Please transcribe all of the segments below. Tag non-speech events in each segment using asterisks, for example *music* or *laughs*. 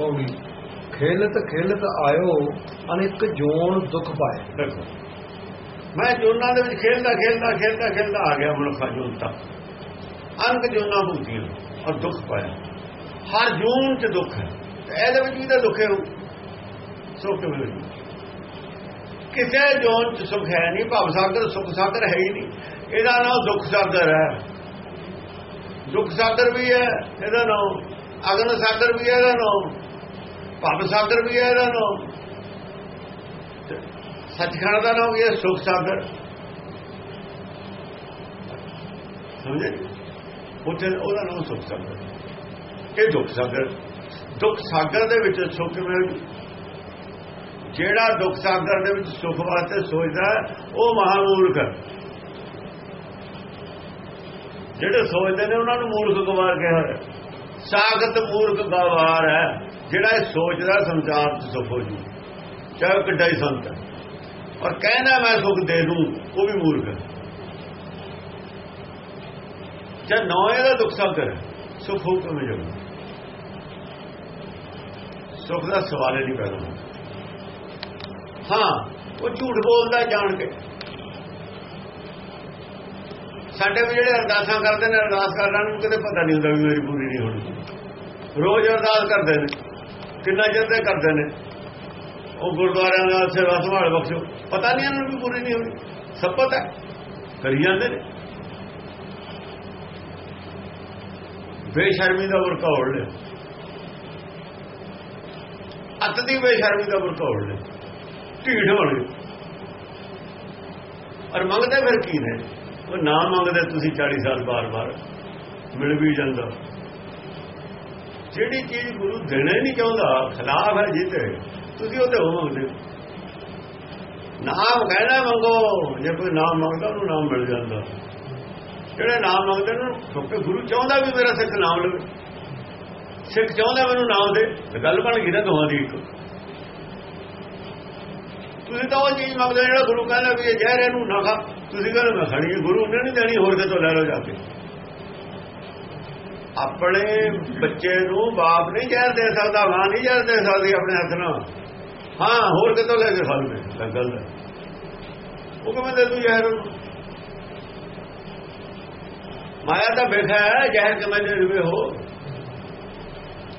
ਪੌੜੀ ਖੇਲਤ ਖੇਲਤ ਆਇਓ, ਅਨੇਕ ਜੋਨ ਦੁੱਖ ਪਾਏ। ਦੇਖੋ ਮੈਂ ਜੋਨਾਂ ਦੇ ਵਿੱਚ ਖੇਲਦਾ ਖੇਲਦਾ ਖੇਲਦਾ ਖੇਲਦਾ ਆ ਗਿਆ ਮਨੁੱਖਾ ਜੂਨ ਤੱਕ ਅਨਕ ਜੋਨਾਂ ਭੁਗਤੀਆਂ ਔਰ ਦੁੱਖ ਪਾਇਆ। ਹਰ ਜੂਨ ਚ ਦੁੱਖ ਹੈ। ਇਹਦੇ ਵਿੱਚ ਵੀ ਤਾਂ ਦੁੱਖ ਹੈ ਸੁੱਖ ਕਿਵੇਂ ਕਿਸੇ ਜੋਨ ਚ ਸੁੱਖ ਹੈ ਨਹੀਂ, ਭਵ ਸਾਗਰ ਸੁੱਖ ਸਾਗਰ ਹੈ ਹੀ ਨਹੀਂ। ਇਹਦਾ ਨਾਮ ਦੁੱਖ ਸਾਗਰ ਹੈ। ਦੁੱਖ ਸਾਗਰ ਵੀ ਹੈ, ਇਹਦਾ ਨਾਮ ਅਗਨ ਸਾਗਰ ਵੀ ਹੈ, ਇਹਦਾ ਨਾਮ ਭਵ ਸਾਗਰ ਵੀ ਹੈ ਇਹਦਾ ਨਾਮ ਤੇ ਸੱਚਖੰਡ ਦਾ ਨਾਮ ਇਹ ਹੈ ਸੁਖ ਸਾਗਰ। ਸਮਝੇ? ਉੱਥੇ ਉਹਦਾ ਨਾਮ ਸੁਖ ਸਾਗਰ। ਇਹ ਦੁੱਖ ਸਾਗਰ। ਦੁੱਖ ਸਾਗਰ ਦੇ ਵਿੱਚ ਸੁੱਖ ਮਿਲ ਜਿਹੜਾ ਦੁੱਖ ਸਾਗਰ ਦੇ ਵਿੱਚ ਸੁਖ ਵਾਸਤੇ ਸੋਚਦਾ ਉਹ ਮਹਾਮੂਰਖ ਹੈ। ਜਿਹੜੇ ਸੋਚਦੇ ਨੇ, ਉਹਨਾਂ ਨੂੰ ਮੂਰਖ ਗਵਾਰ ਕਿਹਾ ਹੈ। ਸਾਗਤ ਮੂਰਖ ਗਵਾਰ ਹੈ। ਜਿਹੜਾ ਇਹ ਸੋਚਦਾ ਸੰਸਾਰ ਚ ਸੁਖ ਹੋ ਜੂ। ਚਾਹੇ ਉਹ ਕਿੱਡਾ ਹੀ ਸੰਤ ਹੈ। ਔਰ ਕਹਿੰਦਾ ਮੈਂ ਸੁਖ ਦੇ ਦੂੰ, ਉਹ ਵੀ ਮੂਰਖ ਹੈ। ਜੇ ਨੌਏ ਦਾ ਦੁੱਖ ਸਾਗਰ ਹੈ ਸੁਖ ਹੋ ਕਿਵੇਂ ਜਾਊ? ਸੁਖ ਦਾ ਸਵਾਲ ਹੀ ਨਹੀਂ ਪੈਦਾ ਹੁੰਦਾ। ਹਾਂ, ਉਹ ਝੂਠ ਬੋਲਦਾ ਜਾਣ ਕੇ। ਸਾਡੇ ਵੀ ਜਿਹੜੇ ਅਰਦਾਸਾਂ ਕਰਦੇ ਨੇ, ਅਰਦਾਸ ਕਰਨ ਨੂੰ ਕਿਤੇ ਪਤਾ ਨਹੀਂ ਹੁੰਦਾ ਵੀ ਮੇਰੀ ਪੂਰੀ ਨਹੀਂ ਹੋਣੀ। ਰੋਜ਼ ਅਰਦਾਸ ਕਰਦੇ ਨੇ। ਕਿੰਨਾ ਚਿਰ ਦੇ ਕਰਦੇ ਨੇ? ਉਹ ਗੁਰਦੁਆਰਿਆਂ ਦਾ ਸੇਵਾ ਸੰਭਾਲ ਬਖਸ਼ੋ। ਪਤਾ ਨਹੀਂ ਇਹਨਾਂ ਨੂੰ ਵੀ ਪੂਰੀ ਨਹੀਂ ਹੋਣੀ। ਸਭ ਪਤਾ ਹੈ। ਕਰੀ ਜਾਂਦੇ ਨੇ। ਬੇਸ਼ਰਮੀ ਦਾ ਵਰਕਾ ਹੋੜ ਲੈ ਅੱਤ ਦੀ ਬੇਸ਼ਰਮੀ ਦਾ ਵਰਕਾ ਹੋੜ ਲੈ ਢੀਠ ਬਣ। ਗਏ ਔਰ ਮੰਗਦੇ ਫਿਰ ਕੀ ਨੇ? ਉਹ ਨਾ ਮੰਗਦੇ ਤੁਸੀਂ 40 ਸਾਲ ਬਾਰ-ਬਾਰ। ਮਿਲ ਵੀ ਜਾਂਦਾ। ਜਿਹੜੀ ਚੀਜ਼ ਗੁਰੂ ਦੇਣਾ ਹੀ ਨਹੀਂ ਚਾਹੁੰਦਾ, ਖਿਲਾਫ ਹੈ ਜਿੱਤੇ ਤੁਸੀਂ ਉਹਦੇ ਹੋ ਮੰਗਦੇ ਹੋ। ਨਾਮ ਕਹਿਣਾ ਮੰਗੋ, ਜੇ ਕੋਈ ਨਾਮ ਮੰਗਦਾ, ਉਹਨੂੰ ਨਾਮ ਮਿਲ ਜਾਂਦਾ। ਜਿਹੜੇ ਨਾਮ ਮੰਗਦੇ ਨੇ, ਕਿਉਂਕਿ ਗੁਰੂ ਚਾਹੁੰਦਾ ਵੀ ਮੇਰਾ ਸਿੱਖ ਨਾਮ ਲਵੇ। ਸਿੱਖ ਚਾਹੁੰਦਾ ਮੈਨੂੰ ਨਾਮ ਦੇ ਗੱਲ ਬਣ ਗਈ ਨਾ ਦੋਹਾਂ ਦੀ ਇੱਕ। ਤੁਸੀਂ ਤਾਂ ਉਹ ਚੀਜ਼ ਮੰਗਦੇ ਜਿਹੜਾ ਗੁਰੂ ਕਹਿੰਦਾ ਵੀ ਇਹ ਜ਼ਹਿਰ ਇਹਨੂੰ ਨਾ ਖਾ। ਤੁਸੀਂ ਕਹਿੰਦੇ ਮੈਂ ਖਾਣੀ ਗੁਰੂ ਨੇ ਨਹੀਂ ਦੇਣੀ, ਹੋਰ ਕਿਤੋਂ ਲੈ ਲਓ ਜਾ ਕੇ। ਆਪਣੇ ਬੱਚੇ ਨੂੰ ਬਾਪ ਨਹੀਂ ਜ਼ਹਿਰ ਦੇ ਸਕਦਾ ਮਾਂ ਨਹੀਂ ਜ਼ਹਿਰ ਦੇ ਸਕਦੀ ਆਪਣੇ ਹੱਥ ਨਾਲ। ਹਾਂ ਹੋਰ ਕਿਤੋਂ ਲੈ ਕੇ ਲਵੇ ਤਾਂ ਗੱਲ ਹੈ। ਉਹ ਕਿਵੇਂ ਦੇ ਦੂ ਜ਼ਹਿਰ? ਮਾਇਆ ਦਾ ਬੇਖਾ ਹੈ ਜ਼ਹਿਰ ਕਿਵੇਂ ਦੇਵੇ ਹੋ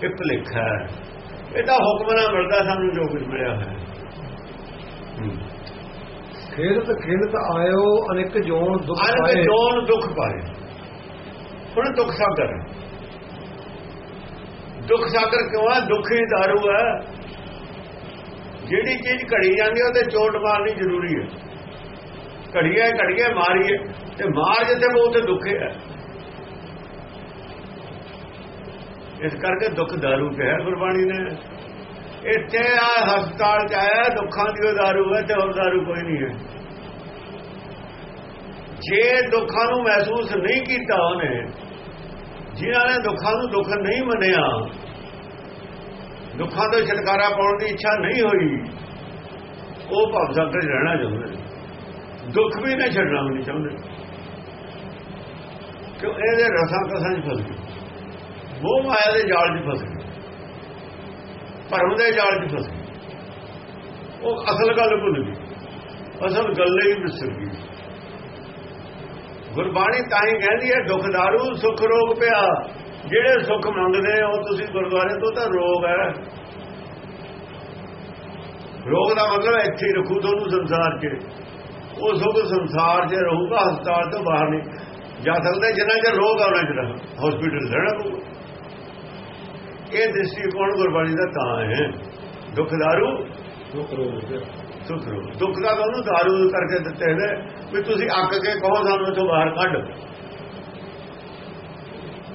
ਇਹ ਭੁਲੇਖਾ ਹੈ। ਇਹ ਤਾਂ ਹੁਕਮ ਨਾਲ ਮਿਲਦਾ ਸਾਨੂੰ ਜੋ ਕੁਝ ਮਿਲਿਆ ਹੈ। ਖੇਲਤ ਖੇਲਤ ਆਇਓ ਅਨੇਕ ਜੋਨ ਦੁੱਖ ਅਨਕ ਪਾਏ। ਜੋਨ ਦੁੱਖ ਪਾਏ। ਹੁਣ ਦੁੱਖ ਸਾਗਰ ਹੈ। ਦੁੱਖ ਸਾਗਰ ਕਿਉਂ ਹੈ ਦੁੱਖ ਹੀ ਦਾਰੂ ਹੈ ਜਿਹੜੀ ਚੀਜ਼ ਘੜੀ ਜਾਂਦੀ ਹੈ ਉਹਦੇ ਚੋਟ ਮਾਰਨੀ ਜ਼ਰੂਰੀ ਹੈ ਘੜੀਏ ਘੜੀਏ, ਮਾਰੀਏ, ਤੇ ਮਾਰ ਜਿੱਥੇ ਉਹ ਤੇ ਦੁੱਖ ਹੈ ਇਸ ਕਰਕੇ ਦੁੱਖ ਦਾਰੂ ਕਿਹਾ ਗੁਰਬਾਣੀ ਨੇ। ਇੱਥੇ ਆ ਹਸਪਤਾਲ ਚ ਆਇਆ, ਦੁੱਖਾਂ ਦੀ ਉਹ ਦਾਰੂ ਹੈ, ਤੇ ਹੋਰ ਦਾਰੂ ਕੋਈ ਨਹੀਂ ਹੈ। ਜੇ ਦੁੱਖਾਂ ਨੂੰ ਮਹਿਸੂਸ ਨਹੀਂ ਕੀਤਾ ਉਹਨੇ ਜਿਨ੍ਹਾਂ ਨੇ ਦੁੱਖਾਂ ਨੂੰ ਦੁੱਖ ਨਹੀਂ ਮੰਨਿਆ, ਦੁੱਖਾਂ ਤੋਂ ਛੁਟਕਾਰਾ ਪਾਉਣ ਦੀ ਇੱਛਾ ਨਹੀਂ ਹੋਈ, ਉਹ ਭਵ ਸਾਗਰ ਰਹਿਣਾ ਚਾਹੁੰਦੇ ਨੇ। ਦੁੱਖ ਵੀ ਨਾ ਛੱਡਣਾ ਵੀ ਨਹੀਂ ਚਾਹੁੰਦੇ। ਕਿਉਂ? ਇਹਦੇ ਰਸਾਂ ਕਸਾਂ 'ਚ ਫਸ ਗਏ। ਉਹ ਮਾਇਆ ਦੇ ਜਾਲ 'ਚ ਫਸ ਗਏ। ਭਰਮ ਦੇ ਜਾਲ 'ਚ ਫਸ ਗਏ। ਉਹ ਅਸਲ ਗੱਲ ਭੁੱਲ ਗਈ ਅਸਲ ਗੱਲ ਹੀ ਵਿਸਰ ਗਈ। ਗੁਰਬਾਣੀ ਤਾਂ ਹੀ ਕਹਿੰਦੀ ਹੈ, ਦੁੱਖ ਦਾਰੂ, ਸੁਖ ਰੋਗ ਪਿਆ। ਜਿਹੜੇ ਸੁਖ ਮੰਗਦੇ ਹੋ, ਤੁਸੀਂ ਗੁਰਦੁਆਰੇ ਤੋਂ ਤਾਂ ਰੋਗ ਹੈ। ਰੋਗ ਦਾ ਮਤਲਬ ਇੱਥੇ ਹੀ ਰੱਖੂ ਤੁਹਾਨੂੰ ਸੰਸਾਰ 'ਚ। ਉਹ ਸੁਖ ਸੰਸਾਰ 'ਚ ਰਹੂਗਾ, ਹਸਪਤਾਲ ਤੋਂ ਬਾਹਰ ਨਹੀਂ। ਜਾ ਸਕਦਾ ਜਿੰਨਾ ਚਿਰ ਰੋਗ ਆਉਣਾ ਚਾਹੀਦਾ ਹਸਪੀਟਲ ਰਹਿਣਾ ਪਊਗਾ। ਇਹ ਦ੍ਰਿਸ਼ਟੀਕੋਣ ਗੁਰਬਾਣੀ ਦਾ ਤਾਂ ਹੈ। ਦੁਖਦਾਰੂ ਦੁੱਖ ਰੋਗ ਪਿਆ ਰੋਗ ਦੁੱਖ ਦਾ ਤਾਂ ਉਹਨੂੰ ਦਾਰੂ ਕਰਕੇ ਦਿੱਤੇ ਨੇ ਵੀ ਤੁਸੀਂ ਅੱਕ ਕੇ ਕਹੋ ਸਾਨੂੰ ਇੱਥੋਂ ਬਾਹਰ ਕੱਢ।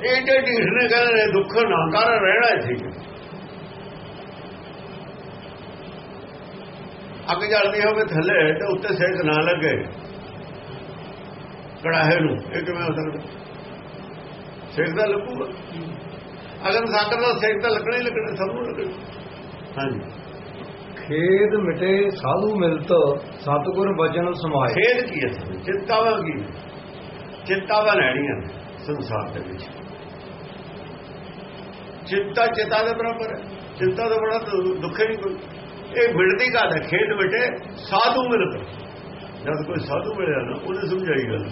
ਇਹ ਜੇ ਢੀਠ ਨੇ ਕਹਿੰਦੇ ਨੇ ਦੁੱਖ ਨਾ ਕਰ ਰਹਿਣਾ ਇੱਥੇ ਅੱਗ ਜਲਦੀ ਹੋਵੇ ਥੱਲੇ ਤੇ ਉੱਤੇ ਸੇਕ ਨਾ ਲੱਗੇ। ਕੜਾਹੇ ਨੂੰ ਇਹ ਕਿਵੇਂ ਹੋ ਸਕਦਾ? ਸੇਕ ਦਾ ਲੱਗੂਗਾ। ਅਗਰ ਸਾਕਰ ਦਾ ਸੇਕ ਤਾਂ ਲੱਗਣਾ ਹੀ ਲੱਗਣਾ ਸਭ ਨੂੰ ਲੱਗਣਾ। ਹਾਂਜੀ। ਖੇਦ ਮਿਟੇ ਸਾਧੂ ਮਿਲਤ, ਸਤਗੁਰ ਬਚਨ ਸਮਾਏ। ਖੇਡ ਕੀ ਹੈ ਚਿੰਤਾਵਾਂ ਕੀ ਚਿੰਤਾਵਾਂ ਲੈਣੀਆਂ ਸੰਸਾਰ ਦੇ ਵਿੱਚ। ਚਿੰਤਾ ਚਿਤਾ ਦੇ ਬਰਾਬਰ ਹੈ। ਚਿੰਤਾ ਤੋਂ ਬੜਾ ਦੁੱਖ ਨਹੀਂ ਕੋਈ। ਇਹ ਮਿਲਦੀ ਗੱਲ ਹੈ ਖੇਡ ਮਿਟੇ ਸਾਧੂ ਮਿਲਤ। ਜਦ ਕੋਈ ਸਾਧੂ ਮਿਲਿਆ ਨਾ, ਉਹਨੇ ਸਮਝਾਈ ਗੱਲ।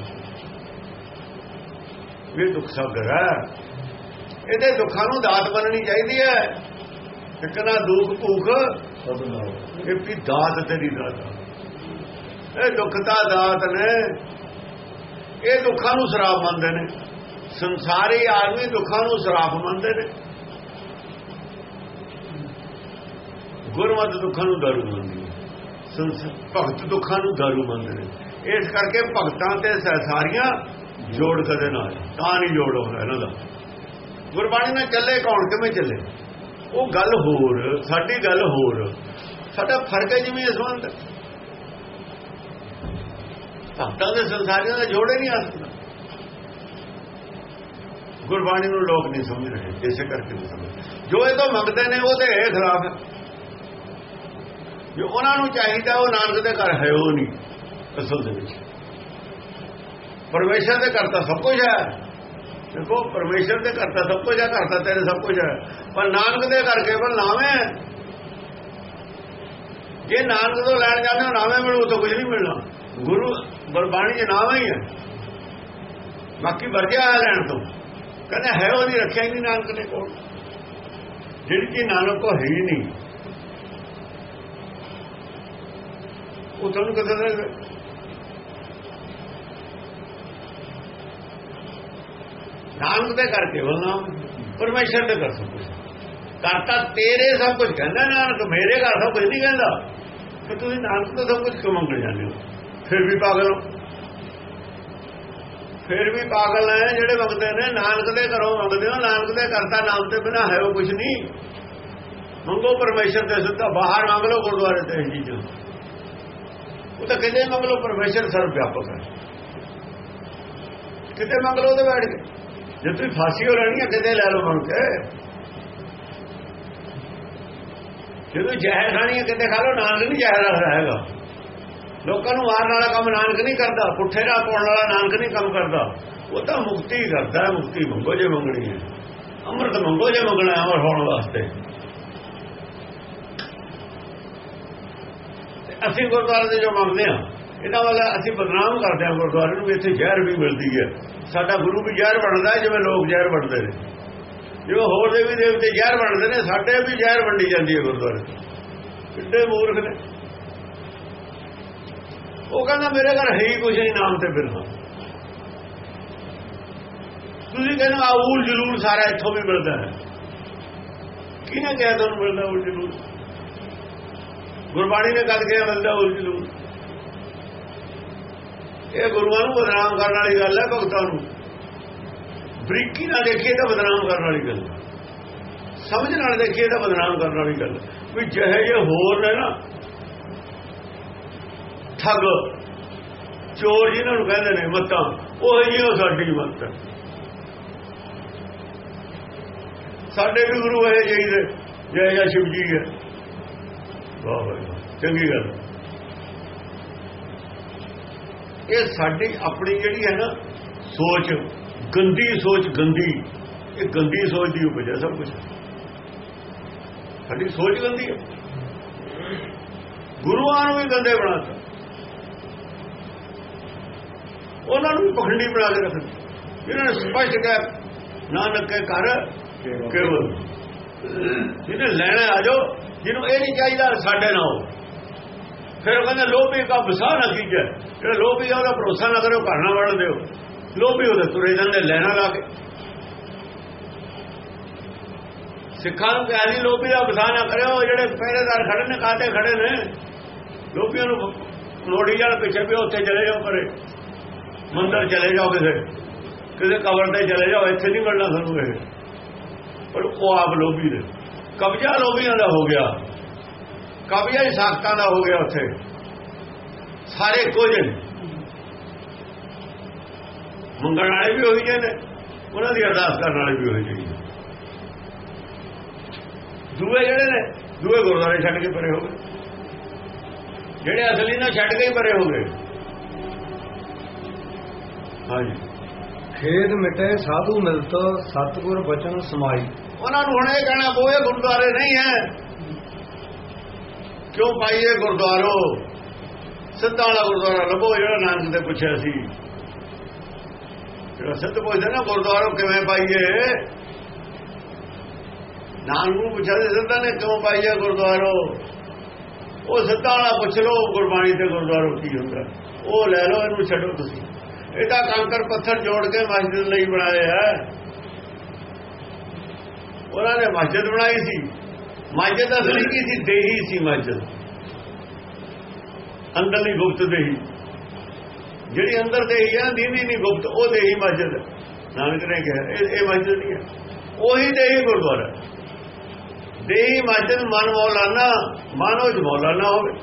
ਇਹ ਦੁੱਖ ਸਾਗਰ ਹੈ। ਇਹਦੇ ਦੁੱਖਾਂ ਨੂੰ ਦਾਤ ਬਣਨੀ ਚਾਹੀਦੀ ਹੈ। ਕਿਕਨਾ ਦੁੱਖ ਭੂਖ ਇਹ ਵੀ ਦਾਤ ਤੇਰੀ ਦਾਤ। ਇਹ ਦੁੱਖ ਤਾਂ ਦਾਤ ਨੇ। ਇਹ ਦੁੱਖਾਂ ਨੂੰ ਸ਼ਰਾਪ ਮੰਨਦੇ ਨੇ। ਸੰਸਾਰੀ ਆਦਮੀ ਦੁੱਖਾਂ ਨੂੰ ਸ਼ਰਾਪ ਮੰਨਦੇ ਨੇ। ਗੁਰਮਤ ਦੁੱਖਾਂ ਨੂੰ ਦਾਰੂ ਮੰਨਦੀ ਹੈ। ਭਗਤ ਦੁੱਖਾਂ ਨੂੰ ਦਾਰੂ ਮੰਨਦੇ ਨੇ। ਇਸ ਕਰਕੇ ਭਗਤਾਂ ਤੇ ਸਾਰੀਆਂ ਜੋੜ ਕਦੇ ਨਾ ਤਾਂ ਨਹੀਂ ਜੋੜ ਹੁੰਦਾ ਇਹਨਾਂ ਦਾ। ਗੁਰਬਾਣੀ ਨਾਲ ਚੱਲੇ ਕੌਣ? ਕਿਵੇਂ ਚੱਲੇ? ਉਹ ਗੱਲ ਹੋਰ, ਸਾਡੀ ਗੱਲ ਹੋਰ। ਸਾਡਾ ਫ਼ਰਕ ਹੈ ਜਿਵੇਂ ਇਸ ਸੰਬੰਧ ਭਗਤਾਂ ਦੇ ਸੰਸਾਰੀਆਂ ਦਾ ਜੋੜੇ ਨਹੀਂ ਆ ਸਕਦਾ ਗੁਰਬਾਣੀ ਨੂੰ ਲੋਕ ਨਹੀਂ ਸਮਝ ਰਹੇ, ਇਸੇ ਕਰਕੇ ਨਹੀਂ ਸਮਝ ਜੋ ਇਹ ਤੋਂ ਮੰਗਦੇ ਨੇ ਉਹਦੇ ਇਹ ਖਿਲਾਫ ਹੈ। ਜੋ ਉਹਨਾਂ ਨੂੰ ਚਾਹੀਦਾ, ਉਹ ਨਾਨਕ ਦੇ ਘਰ ਹੈ, ਉਹ ਨਹੀਂ ਅਸਲ ਦੇ ਵਿੱਚ। ਪਰਮੇਸ਼ਰ ਦੇ ਘਰ ਤਾਂ ਸਭ ਕੁਝ ਹੈ। ਦੇਖੋ, ਪਰਮੇਸ਼ਰ ਦੇ ਘਰ ਤਾਂ ਸਭ ਕੁਝ ਹੈ ਘਰ ਤਾਂ ਤੇਰੇ ਸਭ ਕੁਝ ਹੈ ਪਰ ਨਾਨਕ ਦੇ ਘਰ ਕੇਵਲ ਨਾਮ ਜੇ ਨਾਨਕ ਤੋਂ ਲੈਣ ਜਾਂਦੇ ਹੋ ਨਾਮੇ ਮਿਲੂ ਤਾਂ ਕੁਝ ਨਹੀਂ ਮਿਲਣਾ। ਗੁਰੂ ਗੁਰਬਾਣੀ ਦੇ ਨਾਮ ਹੀ ਹੈ ਬਾਕੀ ਵਰਜਿਆ ਹੈ ਲੈਣ ਤੋਂ। ਕਹਿੰਦਾ ਹੈ ਉਹ ਨਹੀਂ ਰੱਖਿਆ ਹੀ ਨਹੀਂ ਨਾਨਕ ਨੇ ਕੋਲ। ਜਿਹੜੀ ਕਿ ਨਾਨਕ ਕੋ ਹੈ ਹੀ ਨਹੀਂ। ਉਹ ਤੁਹਾਨੂੰ ਕਦੇ ਨਾਨਕ ਦੇ ਕਰਕੇ ਕੇਵਲ ਨਾਮ ਪਰਮੇਸ਼ਰ ਦੇ ਕਰ ਸਭ ਕੁਝ ਕਰਤਾ ਤੇਰੇ ਸਭ ਕੁਝ ਕਹਿੰਦਾ ਨਾਨਕ, ਮੇਰੇ ਘਰ ਸਭ ਕੁਝ ਨਹੀਂ ਕਹਿੰਦਾ। ਕਿ ਤੁਸੀਂ ਨਾਨਕ ਤੋਂ ਸਭ ਕੁਝ ਕਿਉਂ ਮੰਗਣ ਜਾਂਦੇ ਹੋ? ਫਿਰ ਵੀ ਪਾਗਲ ਹੋ। ਫਿਰ ਵੀ ਪਾਗਲ ਹੈ ਜਿਹੜੇ ਮੰਗਦੇ ਨੇ, ਨਾਨਕ ਦੇ ਘਰੋਂ ਮੰਗਦੇ ਹੋ, ਨਾਨਕ ਦੇ ਕਰਤਾ ਨਾਮ ਤੇ ਬਿਨਾ ਹੈ ਉਹ ਕੁਝ ਨਹੀਂ। ਮੰਗੋ ਪਰਮੇਸ਼ਰ ਦੇ ਸਿੱਧਾ, ਬਾਹਰ ਮੰਗ ਲਓ ਗੁਰਦੁਆਰੇ ਤੇ ਜੀ ਜੋ ਉਹ ਤਾਂ ਕਹਿੰਦੇ ਮੰਗ ਲਓ ਪਰਮੇਸ਼ਰ ਸਰਵ ਵਿਆਪਕ ਹੈ। ਕਿਤੇ ਮੰਗ ਲਓ ਤੇ ਬੈਠ ਕੇ। ਜੇ ਤੁਸੀਂ ਫਾਂਸੀ ਹੋ ਰਹਿਣੀ ਹੈ ਕਿਤੇ ਲੈ ਲਓ ਮੰਗ ਕੇ ਜਦੋਂ ਜ਼ਹਿਰ ਖਾਣੀ ਹੈ, ਕਿਤੇ ਖਾ ਲਓ, ਨਾਨਕ ਨਹੀਂ ਜ਼ਹਿਰ ਰੱਖਦਾ ਹੈਗਾ। ਲੋਕਾਂ ਨੂੰ ਮਾਰਨ ਵਾਲਾ ਕੰਮ ਨਾਨਕ ਨਹੀਂ ਕਰਦਾ ਪੁੱਠੇ ਰਾਹ ਪਾਉਣ ਵਾਲਾ ਨਾਨਕ ਨਹੀਂ ਕੰਮ ਕਰਦਾ। ਉਹ ਤਾਂ ਮੁਕਤੀ ਕਰਦਾ, ਮੁਕਤੀ ਮੰਗੋ ਜੇ ਮੰਗਣੀ ਹੈ। ਅੰਮ੍ਰਿਤ ਮੰਗੋ ਜੇ ਮੰਗਣਾ ਹੈ, ਅਮਰ ਹੋਣ ਵਾਸਤੇ। ਅਸੀਂ ਗੁਰਦੁਆਰੇ ਦੇ ਜੋ ਮੰਗਦੇ ਆ ਇਹਨਾਂ ਵਾਲਾ ਅਸੀਂ ਬਦਨਾਮ ਕਰਦੇ ਹਾਂ ਗੁਰਦੁਆਰੇ ਨੂੰ, ਵੀ ਇੱਥੇ ਜ਼ਹਿਰ ਵੀ ਮਿਲਦੀ ਹੈ। ਸਾਡਾ ਗੁਰੂ ਵੀ ਜ਼ਹਿਰ ਬਣਦਾ ਜਿਵੇਂ ਲੋਕ ਜ਼ਹਿਰ ਬਣਦੇ ਨੇ। ਜਿਵੇਂ ਹੋਰ ਦੇਵੀ ਦੇਵਤੇ ਜ਼ਹਿਰ ਬਣਦੇ ਨੇ, ਸਾਡੇ ਵੀ ਜ਼ਹਿਰ ਵੰਡੀ ਜਾਂਦੀ ਹੈ ਗੁਰਦੁਆਰੇ। ਕਿੱਡੇ ਮੂਰਖ ਨੇ। ਉਹ ਕਹਿੰਦਾ, ਮੇਰੇ ਘਰ ਹੈ ਹੀ ਕੁਝ ਨਹੀਂ ਨਾਮ ਤੇ ਬਿਰਹਾ। ਤੁਸੀਂ ਕਹਿੰਦੇ ਆ ਊਲ ਜਲੂਲ ਸਾਰਾ ਇੱਥੋਂ ਵੀ ਮਿਲਦਾ ਹੈ। ਕਿਹਨੇ ਕਿਹਾ ਤੁਹਾਨੂੰ ਮਿਲਦਾ ਊਲ ਜਲੂਲ? ਗੁਰਬਾਣੀ ਨੇ ਕਦ ਕਿਹਾ ਮਿਲਦਾ ਊਲ ਜਲੂਲ? ਇਹ ਗੁਰੂਆਂ ਨੂੰ ਬਦਨਾਮ ਕਰਨ ਵਾਲੀ ਗੱਲ ਹੈ ਭਗਤਾਂ ਨੂੰ। ਬਰੀਕੀ ਨਾਲ ਦੇਖੀਏ ਤਾਂ ਬਦਨਾਮ ਕਰਨ ਵਾਲੀ ਗੱਲ ਸਮਝ ਨਾਲ ਦੇਖੀਏ ਤਾਂ ਬਦਨਾਮ ਕਰਨ ਵਾਲੀ ਗੱਲ ਹੈ। ਵੀ ਜਿਹੇ ਜੇ ਹੋਰ ਨੇ ਨਾ ਠੱਗ ਚੋਰ ਜਿਹਨਾਂ ਨੂੰ ਕਹਿੰਦੇ ਨੇ ਮੱਤਾਂ ਉਹ ਜਿਹੀਆਂ ਸਾਡੀ ਮੱਤ ਹੈ। ਸਾਡੇ ਵੀ ਗੁਰੂ ਹੈ ਜਿਹੀ ਦੇ ਜੈ ਜੈ ਸ਼ਿਵ ਜੀ ਹੈ। ਵਾਹ ਵਾਹ, ਚੰਗੀ ਗੱਲ ਇਹ ਸਾਡੀ ਆਪਣੀ ਜਿਹੜੀ ਹੈ ਨਾ ਸੋਚ, ਗੰਦੀ ਸੋਚ ਗੰਦੀ, ਇਹ ਗੰਦੀ ਸੋਚ ਦੀ ਉਪਜ ਹੈ ਸਭ ਕੁਝ ਸਾਡੀ ਸੋਚ ਗੰਦੀ ਹੈ। ਗੁਰੂਆਂ ਨੂੰ ਵੀ ਗੰਦੇ ਬਣਾਤਾ ਉਹਨਾਂ ਨੂੰ ਵੀ ਪਖੰਡੀ ਬਣਾ ਕੇ ਰੱਖਦੇ ਇਹਨਾਂ ਨੇ ਸਪਸ਼ਟ ਕਿਹਾ, ਨਾਨਕ ਕੇ ਘਰ ਕੇਵਲ। ਜਿਹਨੇ ਲੈਣਾ ਆ ਜਾਓ, ਜਿਹਨੂੰ ਇਹ ਨਹੀਂ ਚਾਹੀਦਾ ਸਾਡੇ ਨਾਲ ਹੋ ਫਿਰ ਉਹ ਕਹਿੰਦਾ ਲੋਭੀ ਕਾ ਵਸਾ ਨਾ ਕੀਜੇ। ਜਿਹੜਾ ਲੋਭੀ ਆ ਉਹਦਾ ਭਰੋਸਾ ਨਾ ਕਰਿਓ, ਘਰ ਨਾ ਵੜਨ ਦਿਓ। ਲੋਭੀ ਉਹਦੇ ਤੁਰੇ ਜਾਂਦੇ, ਲੈਣਾ ਲਾ ਕੇ। ਸਿੱਖਾਂ ਨੂੰ ਕਿਹਾ ਨਹੀਂ ਲੋਭੀ ਦਾ ਵਸਾ ਨਾ ਕਰਿਓ ਜਿਹੜੇ ਪਹਿਰੇਦਾਰ ਖੜੇ ਨੇ ਕਾਤੇ ਖੜੇ ਨੇ? ਲੋਭੀਆਂ ਨੂੰ ਲੋੜੀ ਜਾਣ ਪਿੱਛੇ ਵੀ ਉੱਥੇ ਚਲੇ ਜਾਓ ਪਰੇ। ਮੰਦਰ ਚਲੇ ਜਾਓ ਕਿਸੇ ਕਿਸੇ ਕਬਰ ਤੇ ਚਲੇ ਜਾਓ, ਇੱਥੇ ਨਹੀਂ ਮਿਲਣਾ ਤੁਹਾਨੂੰ ਇਹ। ਪਰ ਉਹ ਆਪ ਲੋਭੀ ਨੇ। ਕਬਜ਼ਾ ਲੋਭੀਆਂ ਦਾ ਹੋ ਗਿਆ। ਕਬਜ਼ਾ ਹੀ ਸਾਖਤਾਂ ਦਾ ਹੋ ਗਿਆ ਉੱਥੇ। ਸਾਰੇ ਕੁਝ ਮੰਗਣ ਵਾਲੇ ਵੀ ਹੋਈ ਨੇ ਉਹਨਾਂ ਦੀ ਅਰਦਾਸ ਕਰਨ ਵਾਲੇ ਵੀ ਹੋਈ ਜੀ ਦੂਏ ਜਿਹੜੇ ਨੇ ਦੂਏ ਗੁਰਦੁਆਰੇ ਛੱਡ ਕੇ ਪਰੇ ਹੋ ਗਏ। ਜਿਹੜੇ ਅਸਲੀ ਨਾਲ ਛੱਡ ਕੇ ਹੀ ਪਰੇ ਹੋ ਗਏ। ਹਾਂਜੀ। ਖੇਦ ਮਿਟੇ ਸਾਧੂ ਮਿਲਤ ਸਤਗੁਰ ਬਚਨ ਸਮਾਈ। ਉਹਨਾਂ ਨੂੰ ਹੁਣ ਇਹ ਕਹਿਣਾ ਇਹ ਗੁਰਦੁਆਰੇ ਨਹੀਂ ਹੈ। ਕਿਉਂ ਪਾਈਏ ਗੁਰਦੁਆਰੋ? ਸਿੱਧਾ ਵਾਲਾ ਗੁਰਦੁਆਰਾ ਲੱਭੋ, ਜਿਹੜਾ ਨਾਨਕ ਦੇ ਪੁੱਛਿਆ ਸੀ। ਜਿਹੜਾ ਸਿੱਧ ਪੁੱਛਦੇ ਨਾ, ਗੁਰਦੁਆਰੋ ਕਿਵੇਂ ਪਾਈਏ ਨਾਨਕ ਨੂੰ ਪੁੱਛਿਆ ਸੀ, ਸਿੱਧਾ ਨੇ ਕਿਉਂ ਪਾਈਏ ਗੁਰਦੁਆਰੋ? ਉਹ ਸਿੱਧਾ ਵਾਲਾ ਪੁੱਛ ਲਓ, ਗੁਰਬਾਣੀ ਤੇ ਗੁਰਦੁਆਰੋ ਕੀ ਹੁੰਦਾ। ਉਹ ਲੈ ਲਓ, ਇਹਨੂੰ ਛੱਡੋ ਤੁਸੀਂ। ਇਹਦਾ ਕੰਕਰ ਪੱਥਰ ਜੋੜ ਕੇ ਮਸਜਿਦ ਲਈ ਬਣਾਇਆ ਹੈ ਉਹਨਾਂ ਨੇ ਮਸਜਿਦ ਬਣਾਈ ਸੀ। ਮਸਜਿਦ ਅਸਲੀ ਕੀ ਸੀ? ਦੇਹੀ ਸੀ ਮਸਜਿਦ ਅੰਦਰਲੀ ਗੁਪਤ ਦੇਹੀ। ਜਿਹੜੀ ਅੰਦਰ ਦੇਹੀ ਹੈ ਦੀਨੀ ਨਹੀਂ ਗੁਪਤ, ਉਹ ਦੇਹੀ ਮਸਜਿਦ ਨਾਨਕ ਨੇ ਕਿਹਾ, ਇਹ ਮੱਝ ਨਹੀਂ ਹੈ ਉਹੀ ਦੇਹੀ ਗੁਰਦੁਆਰਾ। ਦੇਹੀ ਮਸਜਿਦ ਮਨ ਮੌਲਾਨਾ, ਮਾਨੋ ਜ ਮੌਲਾਨਾ ਹੋਵੇ।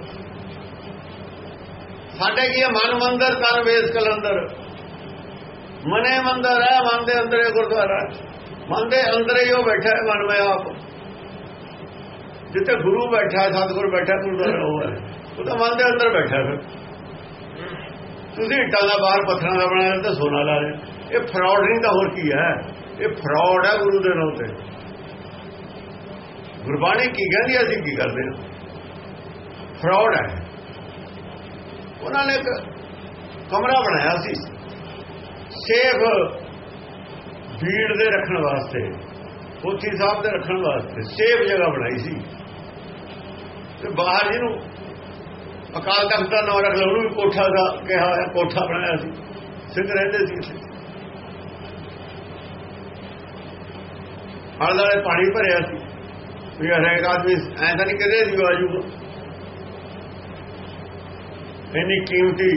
ਸਾਡੇ ਕੀ ਹੈ ਮਨ ਮੰਦਰ ਤਨ ਵੇਸ ਕਲੰਦਰ। ਮਨੇ ਮੰਦਰ ਹੈ ਮਨ ਦੇ ਅੰਦਰ ਗੁਰਦੁਆਰਾ। ਮਨ ਦੇ ਅੰਦਰ ਹੀ ਉਹ ਬੈਠਾ ਹੈ, ਮਨ ਮੈਂ ਆਪ। ਜਿੱਥੇ ਗੁਰੂ ਬੈਠਾ ਸਤਿਗੁਰ ਬੈਠਾ ਗੁਰਦੁਆਰਾ *laughs* ਉਹ ਹੈ। ਉਹ ਤਾਂ ਮਨ ਦੇ ਅੰਦਰ ਬੈਠਾ ਫਿਰ। ਤੁਸੀਂ ਇੱਟਾਂ ਦਾ ਬਾਹਰ ਪੱਥਰਾਂ ਦਾ ਬਣਾਇਆ ਤਾਂ ਸੋਨਾ ਲਾ ਰਹੇ। ਇਹ ਫਰਾਡ ਨਹੀਂ ਤਾਂ ਹੋਰ ਕੀ ਹੈ? ਇਹ ਫਰਾਡ ਹੈ ਗੁਰੂ ਦੇ ਨਾਮ ਤੇ। ਗੁਰਬਾਣੀ ਕੀ ਕਹਿੰਦੀ ਅਸੀਂ ਕੀ ਕਰਦੇ ਹਾਂ? ਫਰਾਡ ਹੈ। ਉਹਨਾਂ ਨੇ ਇੱਕ ਕਮਰਾ ਬਣਾਇਆ ਸੀ। ਸੇਫ ਭੀੜ ਦੇ ਰੱਖਣ ਵਾਸਤੇ ਪੋਥੀ ਸਾਹਿਬ ਦੇ ਰੱਖਣ ਵਾਸਤੇ ਸੇਫ ਜਗ੍ਹਾ ਬਣਾਈ ਸੀ। ਤੇ ਬਾਹਰ ਜਿਹਨੂੰ ਅਕਾਲ ਤਖਤ ਦਾ ਨਾਮ ਰੱਖ ਲਓ ਉਹਨੂੰ ਵੀ ਕੋਠਾ ਦਾ ਕਿਹਾ ਹੋਇਆ ਕੋਠਾ ਬਣਾਇਆ ਸੀ। ਸਿੰਘ ਰਹਿੰਦੇ ਸੀ ਨਾਲੇ ਪਾਣੀ ਭਰਿਆ ਸੀ। ਵੀ ਹਰੇਕ ਆਦਮੀ ਐਂ ਤਾਂ ਨਹੀਂ ਕਦੇ ਵੀ ਆਜੂਗਾ। ਇੰਨੀ ਕੀਮਤੀ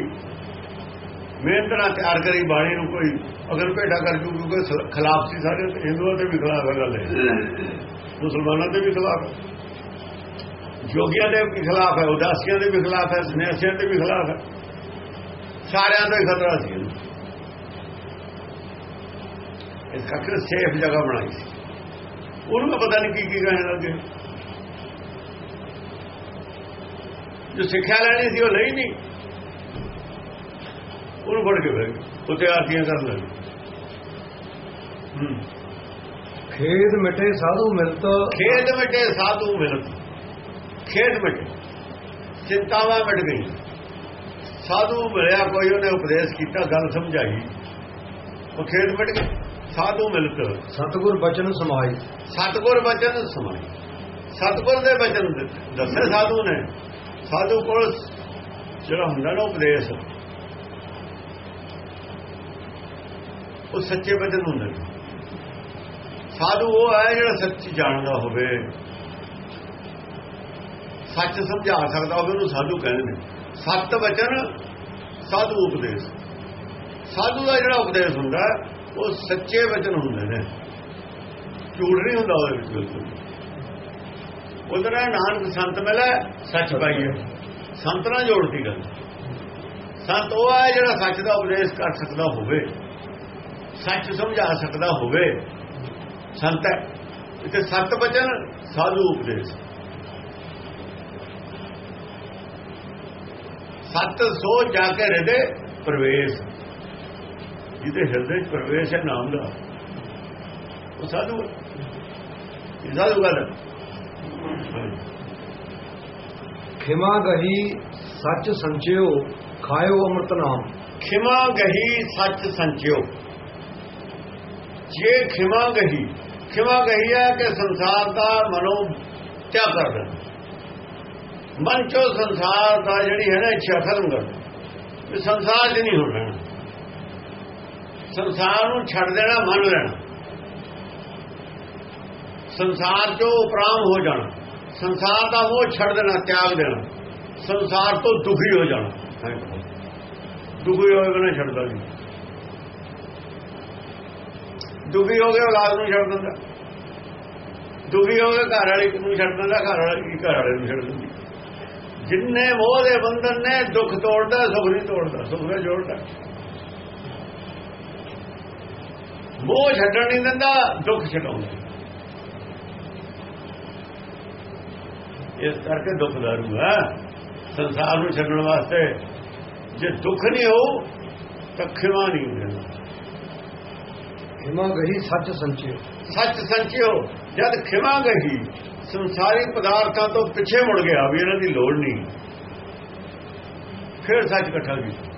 ਮਿਹਨਤ ਨਾਲ ਤਿਆਰ ਕਰੀ ਬਾਣੀ ਨੂੰ ਕੋਈ ਅਗਰ ਭੇਟਾ ਕਰ ਜੂ ਕਿਉਂਕਿ ਖਿਲਾਫ ਸੀ ਸਾਰੇ ਹਿੰਦੂਆਂ ਦੇ ਵੀ ਖਿਲਾਫ ਹੈ ਗੱਲ ਹੈ। ਮੁਸਲਮਾਨਾਂ ਦੇ ਵੀ ਖਿਲਾਫ। ਹੈ ਜੋਗੀਆਂ ਦੇ ਵੀ ਖਿਲਾਫ ਹੈ ਉਦਾਸੀਆਂ ਦੇ ਵੀ ਖਿਲਾਫ ਹੈ ਸੰਨਿਆਸੀਆਂ ਦੇ ਵੀ ਖਿਲਾਫ ਹੈ। ਸਾਰਿਆਂ ਦਾ ਹੀ ਖਤਰਾ ਸੀ ਇਸ ਕਰਕੇ ਸੇਫ ਜਗ੍ਹਾ ਬਣਾਈ ਸੀ। ਉਹਨੂੰ ਪਤਾ ਨਹੀਂ ਕੀ ਕੀ ਕਹਿਣ ਲੱਗੇ। ਜੋ ਸਿੱਖਿਆ ਲੈਣੀ ਸੀ ਉਹ ਲਈ ਨਹੀਂ। ਉਹਨੂੰ ਫੜ ਕੇ ਬੈਠ ਉੱਤੇ ਆਰਤੀਆਂ ਕਰਨ ਲੱਗੇ। ਖੇਦ ਮਿਟੇ ਸਾਧੂ ਮਿਲਤ। ਖੇਡ ਮਿਟੇ ਸਾਧੂ ਮਿਲਤ। ਖੇਡ ਮਿਟੇ ਚਿੰਤਾਵਾਂ ਮਿਟ ਗਈ। ਸਾਧੂ ਮਿਲਿਆ ਕੋਈ ਉਹਨੇ ਉਪਦੇਸ਼ ਕੀਤਾ ਗੱਲ ਸਮਝਾਈ। ਉਹ ਖੇਡ ਮਿਟ ਗਈ। ਸਾਧੂ ਮਿਲਤ। ਸਤਿਗੁਰ ਬਚਨ ਸਮਾਈ। ਸਤਗੁਰ ਬਚਨ ਸਮਾਈ। ਸਤਗੁਰ ਦੇ ਬਚਨ। ਦੱਸੇ ਸਾਧੂ ਨੇ। ਸਾਧੂ ਕੋਲ ਜਿਹੜਾ ਹੁੰਦਾ ਨਾ ਉਪਦੇਸ਼ ਉਹ ਸੱਚੇ ਬਚਨ ਹੁੰਦੇ ਸਾਧੂ ਉਹ ਹੈ ਜਿਹੜਾ ਸੱਚ ਜਾਣਦਾ ਹੋਵੇ। ਸੱਚ ਸਮਝਾ ਸਕਦਾ ਹੋਵੇ ਉਹਨੂੰ ਸਾਧੂ ਕਹਿੰਦੇ ਨੇ। ਸਤ ਬਚਨ ਸਾਧੂ ਉਪਦੇਸ਼। ਸਾਧੂ ਦਾ ਜਿਹੜਾ ਉਪਦੇਸ਼ ਹੁੰਦਾ ਉਹ ਸੱਚੇ ਬਚਨ ਹੁੰਦੇ ਨੇ। ਝੂਠ ਨਹੀਂ ਹੁੰਦਾ ਉਹਦੇ ਵਿੱਚ ਬਿਲਕੁਲ। ਉਧਰ ਨਾਨਕ ਸੰਤ ਮਿਲੇ ਸੱਚ ਪਾਈਏ। ਸੰਤ ਨਾਲ ਜੋੜਦੀ ਗੱਲ। ਸੰਤ ਉਹ ਹੈ ਜਿਹੜਾ ਸੱਚ ਦਾ ਉਪਦੇਸ਼ ਕਰ ਸਕਦਾ ਹੋਵੇ। ਸੱਚ ਸਮਝਾ ਸਕਦਾ ਹੋਵੇ। ਸੰਤ ਹੈ। ਇਥੇ ਸਤ ਬਚਨ ਸਾਧੂ ਉਪਦੇਸ਼। ਸਤ ਸੋ ਜਾ ਕੇ ਹਿਰਦੇ ਪ੍ਰਵੇਸ਼। ਜਿਹਦੇ ਹਿਰਦੇ ਚ ਪ੍ਰਵੇਸ਼ ਹੈ ਨਾਮ ਦਾ। ਉਹ ਸਾਧੂ। ਇਹ ਸਾਧੂ ਗੱਲ। ਖਿਮਾ ਗਹੀ ਸੱਚ ਸੰਚਿਓ ਖਾਇਓ ਅੰਮ੍ਰਿਤ ਨਾਮ। ਖਿਮਾ ਗਹੀ ਸੱਚ ਸੰਚਿਓ। ਜੇ ਖਿਮਾ ਗਹੀ ਖਿਮਾ ਗਹੀ ਹੈ ਕਿ ਸੰਸਾਰ ਦਾ ਮਨੋ ਤਿਆਗ ਕਰ ਦੇਣਾ ਮਨ ਚੋਂ ਸੰਸਾਰ ਦਾ ਜਿਹੜੀ ਹੈ ਨਾ ਇੱਛਾ ਖਤਮ ਕਰ ਦੇਣਾ ਸੰਸਾਰ 'ਚ ਨਹੀਂ ਹੁਣ ਰਹਿਣਾ। ਸੰਸਾਰ ਨੂੰ ਛੱਡ ਦੇਣਾ, ਮੰਨ ਲੈਣਾ। ਸੰਸਾਰ ਚੋਂ ਉਪਰਾਮ ਹੋ ਜਾਣਾ। ਸੰਸਾਰ ਦਾ ਮੋਹ ਛੱਡ ਦੇਣਾ, ਤਿਆਗ ਦੇਣਾ। ਸੰਸਾਰ ਤੋਂ ਦੁਖੀ ਹੋ ਜਾਣਾ। ਐਂ ਕਹੋ। ਦੁਖੀ ਹੋਏਗਾ ਨਾ ਛੱਡਦਾ ਨਹੀਂ। ਦੁਖੀ ਹੋ ਗਿਆ ਔਲਾਦ ਨੂੰ ਛੱਡ ਦਿੰਦਾ। ਦੁਖੀ ਹੋ ਗਿਆ ਘਰ ਵਾਲੀ ਨੂੰ ਛੱਡ ਦਿੰਦਾ, ਘਰ ਵਾਲੇ ਵਾਲੀ ਘਰ ਵਾਲੇ ਨੂੰ ਛੱਡ ਦਿੰਦੀ। ਜਿੰਨੇ ਮੋਹ ਦੇ ਬੰਧਨ ਨੇ ਦੁੱਖ ਤੋੜਦਾ ਸੁਖ ਨਹੀਂ ਤੋੜਦਾ ਸੁਖ ਨਾਲ ਜੋੜਦਾ ਮੋਹ ਛੱਡਣ ਨਹੀਂ ਦਿੰਦਾ ਦੁੱਖ ਛਡਾਉਂਦਾ। ਇਸ ਕਰਕੇ ਦੁੱਖ ਦਾਰੂ ਹੈ। ਸੰਸਾਰ ਨੂੰ ਛੱਡਣ ਵਾਸਤੇ ਜੇ ਦੁੱਖ ਨਹੀਂ ਹੋ ਤਾਂ ਖਿਮਾ ਨਹੀਂ ਹੁੰਦਾ। ਖਿਮਾ ਗਹੀ ਸੱਚ ਸੰਚਿਓ। ਸੱਚ ਸੰਚਿਓ। ਜਦ ਖਿਮਾ ਗਈ ਸੰਸਾਰੀ ਪਦਾਰਥਾਂ ਤੋਂ ਪਿੱਛੇ ਮੁੜ ਗਿਆ ਵੀ ਇਹਨਾਂ ਦੀ ਲੋੜ ਨਹੀਂ। ਫਿਰ ਸੱਚ ਇਕੱਠਾ ਕੀਤਾ।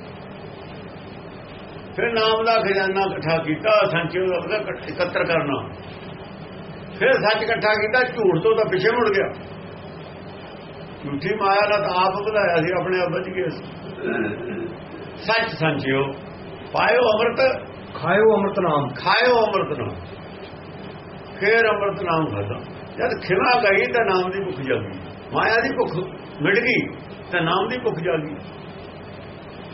ਫਿਰ ਨਾਮ ਦਾ ਖਜ਼ਾਨਾ ਇਕੱਠਾ ਕੀਤਾ ਸੰਚੇ ਉਹਦਾ ਇਕੱਠ- ਇਕੱਤਰ ਕਰਨਾ। ਫਿਰ ਸੱਚ ਇਕੱਠਾ ਕੀਤਾ ਝੂਠ ਤੋਂ ਤਾਂ ਪਿੱਛੇ ਮੁੜ ਗਿਆ। ਝੂਠੀ ਮਾਇਆ ਦਾ ਤਾਂ ਆਪ ਵਧਾਇਆ ਸੀ ਆਪਣੇ ਆਪ ਬਚ ਗਏ ਸੀ। ਸੱਚ ਸੰਚਿਓ ਪਾਇਓ ਅੰਮ੍ਰਿਤ। ਖਾਇਓ ਅੰਮ੍ਰਿਤ ਨਾਮ। ਖਾਇਓ ਅੰਮ੍ਰਿਤ ਨਾਮ। ਫਿਰ ਅੰਮ੍ਰਿਤ ਨਾਮ ਖਾਦਾ ਜਦ ਖਿਮਾ ਗਈ ਤਾਂ ਨਾਮ ਦੀ ਭੁੱਖ ਜਾਗੀ। ਮਾਇਆ ਦੀ ਭੁੱਖ ਮਿਟ ਗਈ ਤਾਂ ਨਾਮ ਦੀ ਭੁੱਖ ਜਾਗੀ।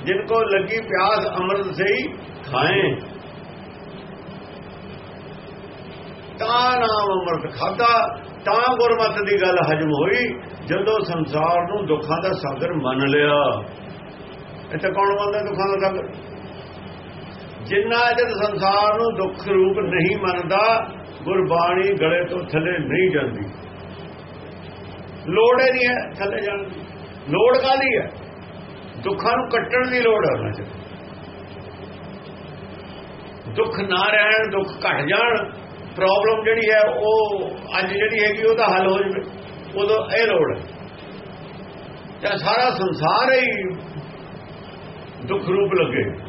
ਜਿਨ ਕੋ ਲੱਗੀ ਪਿਆਸ ਅੰਮ੍ਰਿਤ ਸਹੀ, ਖਾਏ। ਤਾਂ ਨਾਮ ਅੰਮ੍ਰਿਤ ਖਾਦਾ ਤਾਂ ਗੁਰਮਤ ਦੀ ਗੱਲ ਹਜਮ ਹੋਈ, ਜਦੋਂ ਸੰਸਾਰ ਨੂੰ ਦੁੱਖਾਂ ਦਾ ਸਾਗਰ ਮੰਨ ਲਿਆ। ਇੱਥੇ ਕੌਣ ਮੰਨਦਾ ਦੁੱਖਾਂ ਦਾ ਸਾਗਰ? ਜਿੰਨਾ ਜਦ ਸੰਸਾਰ ਨੂੰ ਦੁੱਖ ਰੂਪ ਨਹੀਂ ਮੰਨਦਾ ਗੁਰਬਾਣੀ ਗਲੇ ਤੋਂ ਥੱਲੇ ਨਹੀਂ ਜਾਂਦੀ। ਲੋੜ ਹੀ ਨਹੀਂ ਹੈ ਥੱਲੇ ਜਾਣ ਦੀ। ਲੋੜ ਕਾਹਦੀ ਹੈ? ਦੁੱਖਾਂ ਨੂੰ ਕੱਟਣ ਦੀ ਲੋੜ ਹੈ ਉਹਨਾਂ 'ਚ। ਦੁੱਖ ਨਾ ਰਹਿਣ, ਦੁੱਖ ਘਟ ਜਾਣ ਪ੍ਰੋਬਲਮ ਜਿਹੜੀ ਹੈ ਉਹ ਅੱਜ ਜਿਹੜੀ ਹੈਗੀ ਉਹਦਾ ਹੱਲ ਹੋ ਜਾਵੇ, ਉਦੋਂ ਇਹ ਲੋੜ ਹੈ। ਤਾਂ ਸਾਰਾ ਸੰਸਾਰ ਹੀ ਦੁੱਖ ਰੂਪ ਲੱਗੇ।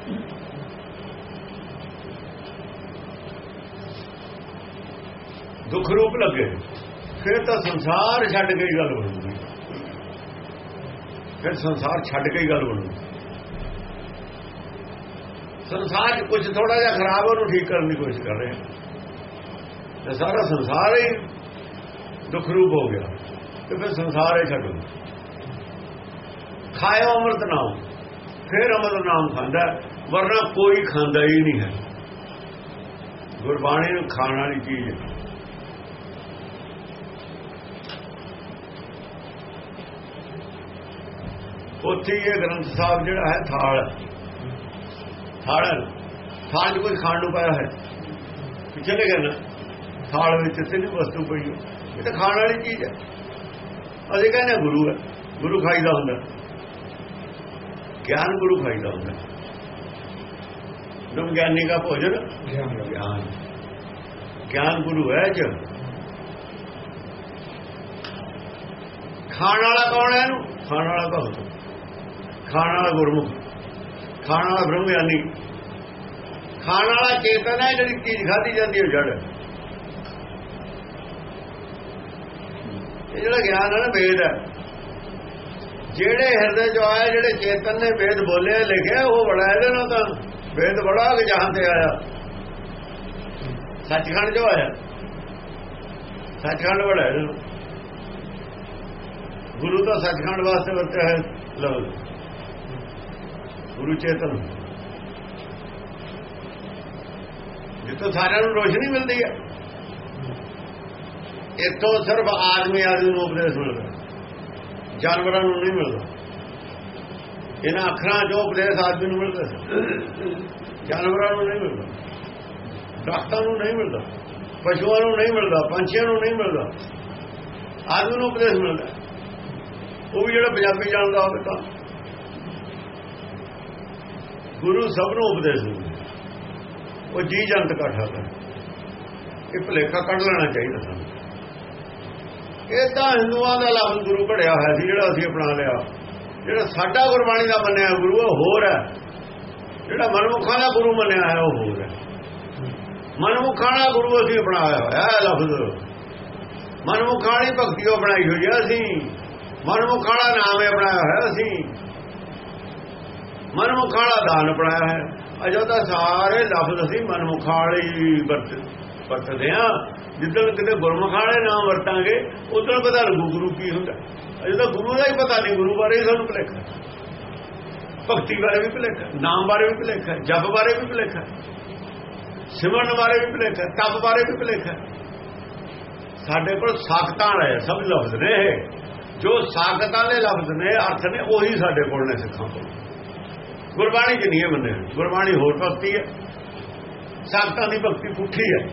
ਦੁੱਖ ਰੂਪ ਲੱਗੇ। ਫਿਰ ਤਾਂ ਸੰਸਾਰ ਛੱਡ ਕੇ ਹੀ ਗੱਲ ਬਣੂਗੀ। ਫਿਰ ਸੰਸਾਰ ਛੱਡ ਕੇ ਹੀ ਗੱਲ ਬਣੂਗੀ। ਸੰਸਾਰ 'ਚ ਕੁਝ ਥੋੜਾ ਜਿਹਾ ਖਰਾਬ ਉਹਨੂੰ ਠੀਕ ਕਰਨ ਦੀ ਕੋਸ਼ਿਸ਼ ਕਰ ਰਹੇ ਹਾਂ ਤੇ ਸਾਰਾ ਸੰਸਾਰ ਹੀ ਦੁੱਖ ਰੂਪ ਹੋ ਗਿਆ। ਤੇ ਫਿਰ ਸੰਸਾਰ ਹੀ ਛੱਡੋ ਖਾਇਓ ਅੰਮ੍ਰਿਤ ਨਾਮ। ਫਿਰ ਅੰਮ੍ਰਿਤ ਨਾਮ ਖਾਂਦਾ ਵਰਨਾ ਕੋਈ ਖਾਂਦਾ ਹੀ ਨਹੀਂ ਹੈ। ਗੁਰਬਾਣੀ ਨੂੰ ਖਾਣ ਵਾਲੀ ਚੀਜ਼ ਹੈ। ਉੱਥੇ ਹੀ ਇਹ ਗ੍ਰੰਥ ਸਾਹਿਬ ਜਿਹੜਾ ਹੈ, ਥਾਲ। ਥਾਲ ਹੈ। ਥਾਲ 'ਚ ਕੋਈ ਖਾਣ ਨੂੰ ਪਾਇਆ ਹੈ ਚਲੇ ਗਏ ਨਾ। ਥਾਲ ਵਿੱਚ ਤੇ ਵਸਤੂ ਪਈ ਇਹ ਤਾਂ ਖਾਣ ਵਾਲੀ ਚੀਜ਼ ਹੈ। ਅਸੀਂ ਕਹਿੰਦੇ ਹਾਂ ਗੁਰੂ ਹੈ। ਗੁਰੂ ਖਾਈਦਾ ਹੁੰਦਾ। ਗਿਆਨ ਗੁਰੂ ਖਾਈਦਾ ਹੁੰਦਾ। ਤੁਮ ਗਿਆਨੀ ਦਾ ਭੋਜਨ, ਗਿਆਨ। ਗਿਆਨ ਗਿਆਨ ਗੁਰੂ ਹੈ ਜੋ ਖਾਣ ਵਾਲਾ ਕੌਣ ਹੈ ਇਹਨੂੰ? ਖਾਣ ਵਾਲਾ ਭਗਤ। ਖਾਣ ਵਾਲਾ ਗੁਰਮੁਖ। ਖਾਣ ਵਾਲਾ ਬ੍ਰਹਮ ਗਿਆਨੀ। ਖਾਣ ਵਾਲਾ ਚੇਤਨ ਹੈ, ਜਿਹੜੀ ਚੀਜ਼ ਖਾਧੀ ਜਾਂਦੀ ਹੈ, ਉਹ ਜੜ ਇਹ ਜਿਹੜਾ ਗਿਆਨ ਹੈ ਨਾ, ਵੇਦ ਹੈ। ਜਿਹੜੇ ਹਿਰਦੇ ਚ ਆਇਆ, ਜਿਹੜੇ ਚੇਤਨ ਨੇ ਵੇਦ ਬੋਲੇ ਲਿਖਿਆ ਉਹ ਬੜਾ ਇਹਦੇ ਨਾਲ ਤਾਂ ਵੇਦ ਬੜਾ ਕਿ ਜਹਾਂ ਤੇ ਆਇਆ। ਸੱਚਖੰਡ ਜੋ ਆਇਆ। ਸੱਚਖੰਡ ਬੜਾ ਗੁਰੂ ਤਾਂ ਸੱਚਖੰਡ ਵਾਸਤੇ ਵਰਤਿਆ ਹੈ ਲਫ਼ਜ਼। ਗੁਰੂ ਚੇਤਨ ਜਿੱਥੋਂ ਸਾਰਿਆਂ ਨੂੰ ਰੋਸ਼ਨੀ ਮਿਲਦੀ ਹੈ। ਇੱਥੋਂ ਸਿਰਫ ਆਦਮੀ ਆਦਮੀ ਨੂੰ ਉਪਦੇਸ਼ ਮਿਲਦਾ। ਜਾਨਵਰਾਂ ਨੂੰ ਨਹੀਂ ਮਿਲਦਾ। ਇਹਨਾਂ ਅੱਖਰਾਂ ਜੋ ਉਪਦੇਸ਼ ਆਦਮੀ ਨੂੰ ਮਿਲਦਾ। ਜਾਨਵਰਾਂ ਨੂੰ ਨਹੀਂ ਮਿਲਦਾ। ਦਰਖਤਾਂ ਨੂੰ ਨਹੀਂ ਮਿਲਦਾ। ਪਸ਼ੂਆਂ ਨੂੰ ਨਹੀਂ ਮਿਲਦਾ। ਪੰਛੀਆਂ ਨੂੰ ਨਹੀਂ ਮਿਲਦਾ। ਆਦਮੀ ਨੂੰ ਉਪਦੇਸ਼ ਮਿਲਦਾ। ਉਹ ਵੀ ਜਿਹੜਾ ਪੰਜਾਬੀ ਜਾਣਦਾ ਹੋਵੇ ਤਾਂ। ਗੁਰੂ ਸਭ ਨੂੰ ਉਪਦੇਸ਼ ਦਿੰਦਾ ਉਹ ਜੀ ਜੰਤ ਇਕੱਠਾ ਕਰ। ਇਹ ਭਲੇਖਾ ਕੱਢ ਲੈਣਾ ਚਾਹੀਦਾ ਸਾਨੂੰ। ਇਹ ਤਾਂ ਹਿੰਦੂਆਂ ਦਾ ਲਫ਼ਜ਼ ਗੁਰੂ ਘੜਿਆ ਹੋਇਆ ਸੀ, ਜਿਹੜਾ ਅਸੀਂ ਅਪਣਾ ਲਿਆ। ਜਿਹੜਾ ਸਾਡਾ ਗੁਰਬਾਣੀ ਦਾ ਮੰਨਿਆ ਗੁਰੂ, ਉਹ ਹੋਰ ਹੈ। ਜਿਹੜਾ ਮਨਮੁਖਾਂ ਦਾ ਗੁਰੂ ਮੰਨਿਆ ਹੈ ਉਹ ਹੋਰ ਹੈ। ਮਨਮੁਖਾਂ ਦਾ ਗੁਰੂ ਅਸੀਂ ਅਪਣਾਇਆ ਹੋਇਆ ਹੈ ਲਫ਼ਜ਼। ਮਨਮੁਖਾਂ ਦੀ ਭਗਤੀ ਉਹ ਬਣਾਈ ਹੋਈ ਹੈ, ਅਸੀਂ। ਮਨਮੁਖਾਂ ਦਾ ਨਾਮ ਹੈ ਬਣਾਇਆ ਹੋਇਆ, ਅਸੀਂ। ਮਨਮੁਖਾਂ ਦਾ ਦਾਨ ਪੜਾਇਆ ਹੈ। ਅਜੋ ਤਾਂ ਸਾਰੇ ਲਫ਼ਜ਼ ਅਸੀਂ ਮਨਮੁਖਾਂ ਵਾਲੇ ਵਰਤ, ਵਰਤਦੇ ਆ ਜਿੱਦਣ ਕਿਤੇ ਗੁਰਮੁਖਾਂ ਵਾਲੇ ਨਾਮ ਵਰਤਾਂਗੇ, ਉਦੋਂ ਪਤਾ ਲੱਗੂ ਗੁਰੂ ਕੀ ਹੁੰਦਾ। ਅਜੇ ਤਾਂ ਗੁਰੂ ਦਾ ਹੀ ਪਤਾ ਨਹੀਂ, ਗੁਰੂ ਬਾਰੇ ਹੀ ਸਾਨੂੰ ਭੁਲੇਖਾ। ਭਗਤੀ ਬਾਰੇ ਵੀ ਭੁਲੇਖਾ, ਨਾਮ ਬਾਰੇ ਵੀ ਭੁਲੇਖਾ, ਜਪ ਬਾਰੇ ਵੀ ਭੁਲੇਖਾ, ਸਿਮਰਨ ਬਾਰੇ ਵੀ ਭੁਲੇਖਾ, ਤਪ ਬਾਰੇ ਵੀ ਭੁਲੇਖਾ। ਸਾਡੇ ਕੋਲ ਸਾਖਤਾਂ ਵਾਲੇ ਸਭ ਲਫ਼ਜ਼ ਨੇ ਇਹ। ਜੋ ਸਾਖਤਾਂ ਦੇ ਲਫ਼ਜ਼ ਨੇ, ਅਰਥ ਨੇ, ਉਹੀ ਸਾਡੇ ਕੋਲ ਨੇ ਸਿੱਖਾਂ ਕੋਲ। ਗੁਰਬਾਣੀ ਚ ਨਹੀਂ ਇਹ ਮੰਨੇ ਗੁਰਬਾਣੀ ਹੋਰ ਭਗਤੀ ਹੈ। ਸਾਖਤਾਂ ਦੀ ਭਗਤੀ ਪੁੱਠੀ ਹੈ।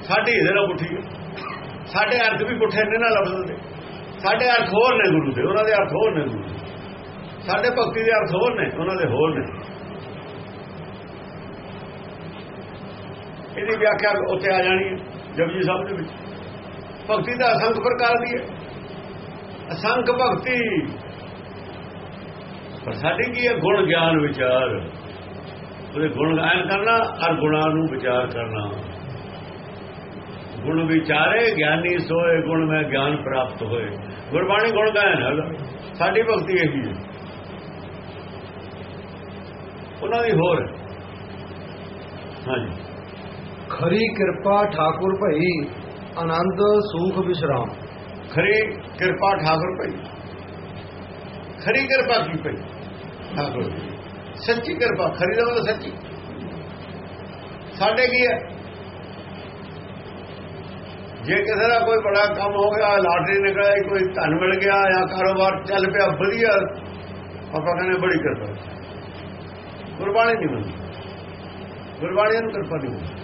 ਸਾਡੀ ਇਹਦੇ ਨਾਲ ਪੁੱਠੀ ਹੈ। ਸਾਡੇ ਅਰਥ ਵੀ ਪੁੱਠੇ ਨੇ ਨਾ ਲਫ਼ਜ਼ ਦੇ। ਸਾਡੇ ਅਰਥ ਹੋਰ ਨੇ ਗੁਰੂ ਦੇ, ਉਹਨਾਂ ਦੇ ਅਰਥ ਹੋਰ ਨੇ ਗੁਰੂ ਦੇ। ਸਾਡੇ ਭਗਤੀ ਦੇ ਅਰਥ ਹੋਰ ਨੇ, ਉਹਨਾਂ ਦੇ ਹੋਰ ਨੇ। ਇਹਦੀ ਵਿਆਖਿਆ ਉੱਥੇ ਆ ਜਾਣੀ ਹੈ, ਜਪਜੀ ਸਾਹਿਬ ਦੇ ਵਿੱਚ। ਭਗਤੀ ਦਾ ਅਸੰਖ ਪ੍ਰਕਾਰ ਦੀ ਹੈ। ਅਸੰਖ ਭਗਤੀ ਸਾਡੀ ਕੀ ਹੈ? ਗੁਣ ਗਿਆਨ ਵਿਚਾਰ। ਉਹਦੇ ਗੁਣ ਗਾਇਨ ਕਰਨਾ ਔਰ ਗੁਣਾਂ ਨੂੰ ਵਿਚਾਰ ਕਰਨਾ। ਗੁਣ ਵਿਚਾਰੇ ਗਿਆਨੀ ਸੋਏ ਗੁਣ ਮੈਂ ਗਿਆਨ ਪ੍ਰਾਪਤ ਹੋਏ। ਗੁਰਬਾਣੀ ਗੁਣ ਗਾਇਨ ਹੈ ਸਾਡੀ ਭਗਤੀ ਇਹੀ ਹੈ। ਉਹਨਾਂ ਦੀ ਹੋਰ। ਹਾਂਜੀ। ਖਰੀ ਕਿਰਪਾ ਠਾਕੁਰ ਭਈ ਆਨੰਦ ਸੂਖ ਵਿਸ਼ਰਾਮ। ਖਰੀ ਕਿਰਪਾ ਠਾਕੁਰ ਭਈ। ਖਰੀ ਕਿਰਪਾ ਕੀ ਭਈ? ਠਾਕੁਰ ਸੱਚੀ ਕਿਰਪਾ, ਖਰੀ ਦਾ ਮਤਲਬ ਸੱਚੀ। ਸਾਡੇ ਕੀ ਹੈ? ਜੇ ਕਿਸੇ ਦਾ ਕੋਈ ਬੜਾ ਕੰਮ ਹੋ ਗਿਆ, ਲਾਟਰੀ ਨਿਕਲ ਆਈ ਕੋਈ ਧਨ ਮਿਲ ਗਿਆ ਜਾਂ ਕਾਰੋਬਾਰ ਚੱਲ ਪਿਆ ਵਧੀਆ, ਆਪਾਂ ਕਹਿੰਦੇ ਬੜੀ ਕਿਰਪਾ। ਗੁਰਬਾਣੀ ਨਹੀਂ ਮੰਨਦੀ ਗੁਰਬਾਣੀ ਨੂੰ ਕਿਰਪਾ ਨਹੀਂ ਮੰਨਦੀ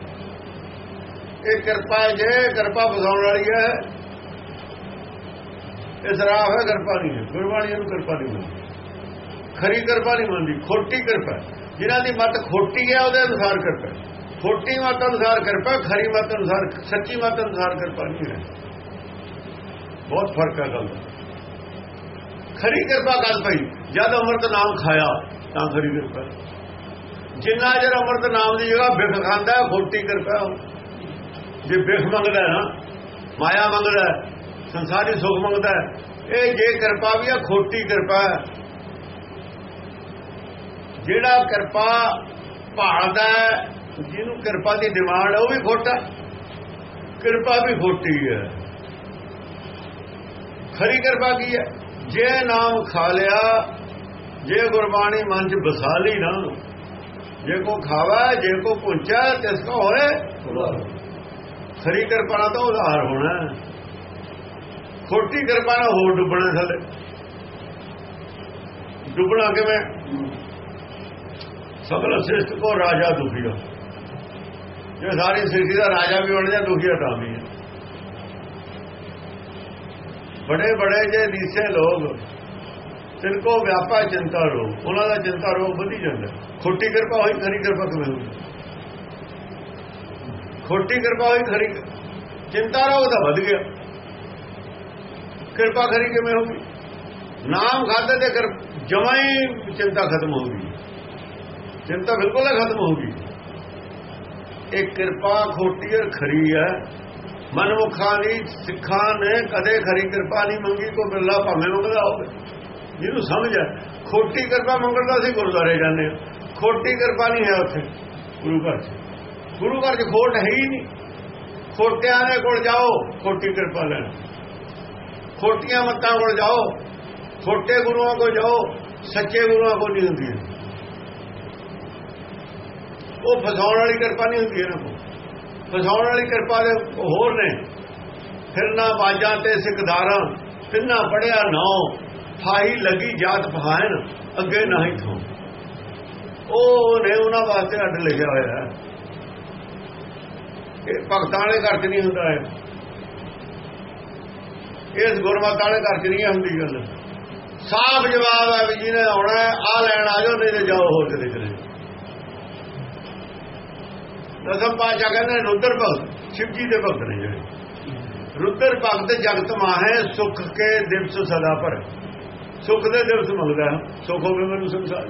ਇਹ ਕਿਰਪਾ ਜੇ, ਕਿਰਪਾ ਬਸਾਉਣ ਵਾਲੀ ਹੈ। ਇਹ ਸਰਾਫ ਹੈ, ਕਿਰਪਾ ਨਹੀਂ ਹੈ। ਗੁਰਬਾਣੀ ਨੂੰ ਕਿਰਪਾ ਨਹੀਂ ਮੰਨਦੀ ਖਰੀ ਕਿਰਪਾ ਨਹੀਂ ਮੰਨਦੀ, ਖੋਟੀ ਕਿਰਪਾ ਜਿਨ੍ਹਾਂ ਦੀ ਮਤ ਖੋਟੀ ਹੈ, ਉਹਦੇ ਅਨੁਸਾਰ ਕਿਰਪਾ ਖੋਟੀ ਮਤ ਅਨੁਸਾਰ ਕਿਰਪਾ ਖਰੀ ਮਤ ਅਨੁਸਾਰ, ਸੱਚੀ ਮਤ ਅਨੁਸਾਰ ਕਿਰਪਾ ਨਹੀਂ ਹੈ। ਬਹੁਤ ਫ਼ਰਕ ਹੈ ਗੱਲ ਖਰੀ ਕਿਰਪਾ ਗੱਲ ਪਈ ਜਦ ਅੰਮ੍ਰਿਤ ਨਾਮ ਖਾਇਆ, ਤਾਂ ਖਰੀ ਕਿਰਪਾ ਜਿੰਨਾ ਜਰ ਅੰਮ੍ਰਿਤ ਨਾਮ ਦੀ ਜਗ੍ਹਾ ਬਿਖ ਖਾਂਦਾ ਖੋਟੀ ਕਿਰਪਾ ਜੇ ਬਿਖ ਮੰਗਦਾ ਨਾ, ਮਾਇਆ ਮੰਗਦਾ ਸੰਸਾਰੀ ਸੁਖ ਮੰਗਦਾ ਇਹ ਜੇ ਕਿਰਪਾ ਵੀ ਹੈ, ਖੋਟੀ ਕਿਰਪਾ ਜਿਹੜਾ ਕਿਰਪਾ ਭਾਲਦਾ ਜਿਹਨੂੰ ਕਿਰਪਾ ਦੀ ਡਿਮਾਂਡ ਉਹ ਵੀ ਖੋਟਾ ਕਿਰਪਾ ਵੀ ਖੋਟੀ ਹੈ ਖਰੀ ਕਿਰਪਾ ਕੀ ਹੈ? ਜੇ ਨਾਮ ਖਾ ਲਿਆ ਜੇ ਗੁਰਬਾਣੀ ਮਨ ਚ ਬਸਾ ਲਈ ਨਾ ਜੇ ਕੋ ਖਾਵਾ ਜੇ ਕੋ ਪੁੰਚਾ ਤਿਸ ਕੋ ਹੋਏ ਖਰੀ ਕਿਰਪਾ ਨਾਲ ਤਾਂ ਉਧਾਰ ਹੋਣਾ। ਖੋਟੀ ਕਿਰਪਾ ਨਾਲ ਹੋਰ ਡੁੱਬਣਾ ਥੱਲੇ ਡੁੱਬਣਾ ਕਿਵੇਂ? ਸਗਲ ਸਿਸ਼ਟ ਕੋ ਰਾਜਾ ਦੁਖੀਆ ਜੇ ਸਾਰੀ ਸ੍ਰਿਸ਼ਟੀ ਦਾ ਰਾਜਾ ਵੀ ਬਣ ਜਾ ਦੁਖੀਆ ਤਾਂ ਵੀ। ਹੈ ਬੜੇ ਬੜੇ ਜੇ ਨੀਸੇ ਲੋਗ ਤਿਨਕੋ ਵਿਆਪਾ ਚਿੰਤਾ ਰੋਗ, ਉਹਨਾਂ ਦਾ ਚਿੰਤਾ ਰੋਗ ਵਧੀ ਜਾਂਦਾ। ਖੋਟੀ ਕਿਰਪਾ ਹੋਈ, ਖਰੀ ਕਿਰਪਾ ਕਿਵੇਂ ਹੋਈ? ਖੋਟੀ ਕਿਰਪਾ ਹੋਈ, ਖਰੀ ਚਿੰਤਾ ਰੋਗ ਤਾਂ ਵੱਧ ਗਿਆ। ਕਿਰਪਾ ਖਰੀ ਕਿਵੇਂ ਹੋਗੀ ਨਾਮ ਖਾਦੇ ਤੇ ਕਰ ਜਮਾਂ ਹੀ ਚਿੰਤਾ ਖਤਮ ਹੋ ਗਈ। ਚਿੰਤਾ ਬਿਲਕੁਲ ਹੀ ਖਤਮ ਹੋ ਗਈ ਇਹ ਕਿਰਪਾ ਖੋਟੀ ਔਰ ਖਰੀ ਹੈ। ਮਨਮੁਖਾਂ ਦੀ ਸਿੱਖਾਂ ਨੇ ਕਦੇ ਖਰੀ ਕਿਰਪਾ ਨਹੀਂ ਮੰਗੀ ਕੋ ਬਿਰਲਾ ਭਾਵੇਂ ਮੰਗਦਾ ਹੋਵੇ। ਜਿਹਨੂੰ ਸਮਝ ਹੈ, ਖੋਟੀ ਕਿਰਪਾ ਮੰਗਦਾ ਸੀ ਗੁਰਦੁਆਰੇ ਜਾਂਦੇ ਹਾਂ। ਖੋਟੀ ਕਿਰਪਾ ਨਹੀਂ ਹੈ ਉੱਥੇ, ਗੁਰੂ ਘਰ 'ਚ। ਗੁਰੂ ਘਰ 'ਚ ਖੋਟ ਹੈ ਹੀ ਨਹੀਂ। ਖੋਟਿਆਂ ਦੇ ਕੋਲ ਜਾਓ, ਖੋਟੀ ਕਿਰਪਾ ਲੈਣ। ਖੋਟੀਆਂ ਮੱਤਾਂ ਕੋਲ ਜਾਓ, ਖੋਟੇ ਗੁਰੂਆਂ ਕੋਲ ਜਾਓ, ਸੱਚੇ ਗੁਰੂਆਂ ਕੋਲ ਨਹੀਂ ਹੁੰਦੀ ਉਹ ਫਸਾਉਣ ਵਾਲੀ ਕਿਰਪਾ ਨਹੀਂ ਹੁੰਦੀ ਇਹਨਾਂ ਕੋਲ। ਫਸਾਉਣ ਵਾਲੀ ਕਿਰਪਾ ਦੇ ਹੋਰ ਨੇ। ਫਿਰਨਾ ਬਾਜਾਂ ਤੇ ਸਿਕਦਾਰਾਂ ਤਿੰਨਾ ਪੜਿਆ ਨੌ ਫਾਹੀ ਲੱਗੀ ਜਾਤ ਫਹਾਨ ਅੱਗੇ ਨਹੀਂ ਥੋ। ਉਹ ਨੇ ਉਹਨਾਂ ਵਾਸਤੇ ਅੱਡ ਲਿਖਿਆ ਹੋਇਆ ਹੈ। ਇਹ ਭਗਤਾਂ ਵਾਲੇ ਘਰ 'ਚ ਨਹੀਂ ਹੁੰਦਾ ਹੈ ਇਸ ਗੁਰਮਤਿ ਵਾਲੇ ਘਰ 'ਚ ਨਹੀਂ ਹੁੰਦੀ ਗੱਲ। ਸਾਫ਼ ਜਵਾਬ ਹੈ ਵੀ ਜਿਹਨੇ ਆਉਣਾ ਆ ਲੈਣ ਆ ਜਾਓ, ਨਹੀਂ ਤੇ ਜਾਓ ਹੋਰ ਕਿਤੇ ਚਲੇ ਦਸਮ ਪਾਸ਼ਾ ਕਹਿੰਦੇ ਰੁਦਰ ਭਗਤ ਸ਼ਿਵ ਜੀ ਦੇ ਭਗਤ ਨੇ ਜਿਹੜੇ। ਰੁਦਰ ਭਗਤ ਜਗਤ ਮਾਹੇ, ਸੁਖ ਕੇ ਦਿਵਸ ਸਦਾ ਪਰ ਸੁਖ ਦੇ ਦਿਵਸ ਮੰਗਦਾ ਸੁਖ ਹੋਵੇ ਮੈਨੂੰ ਸੰਸਾਰ।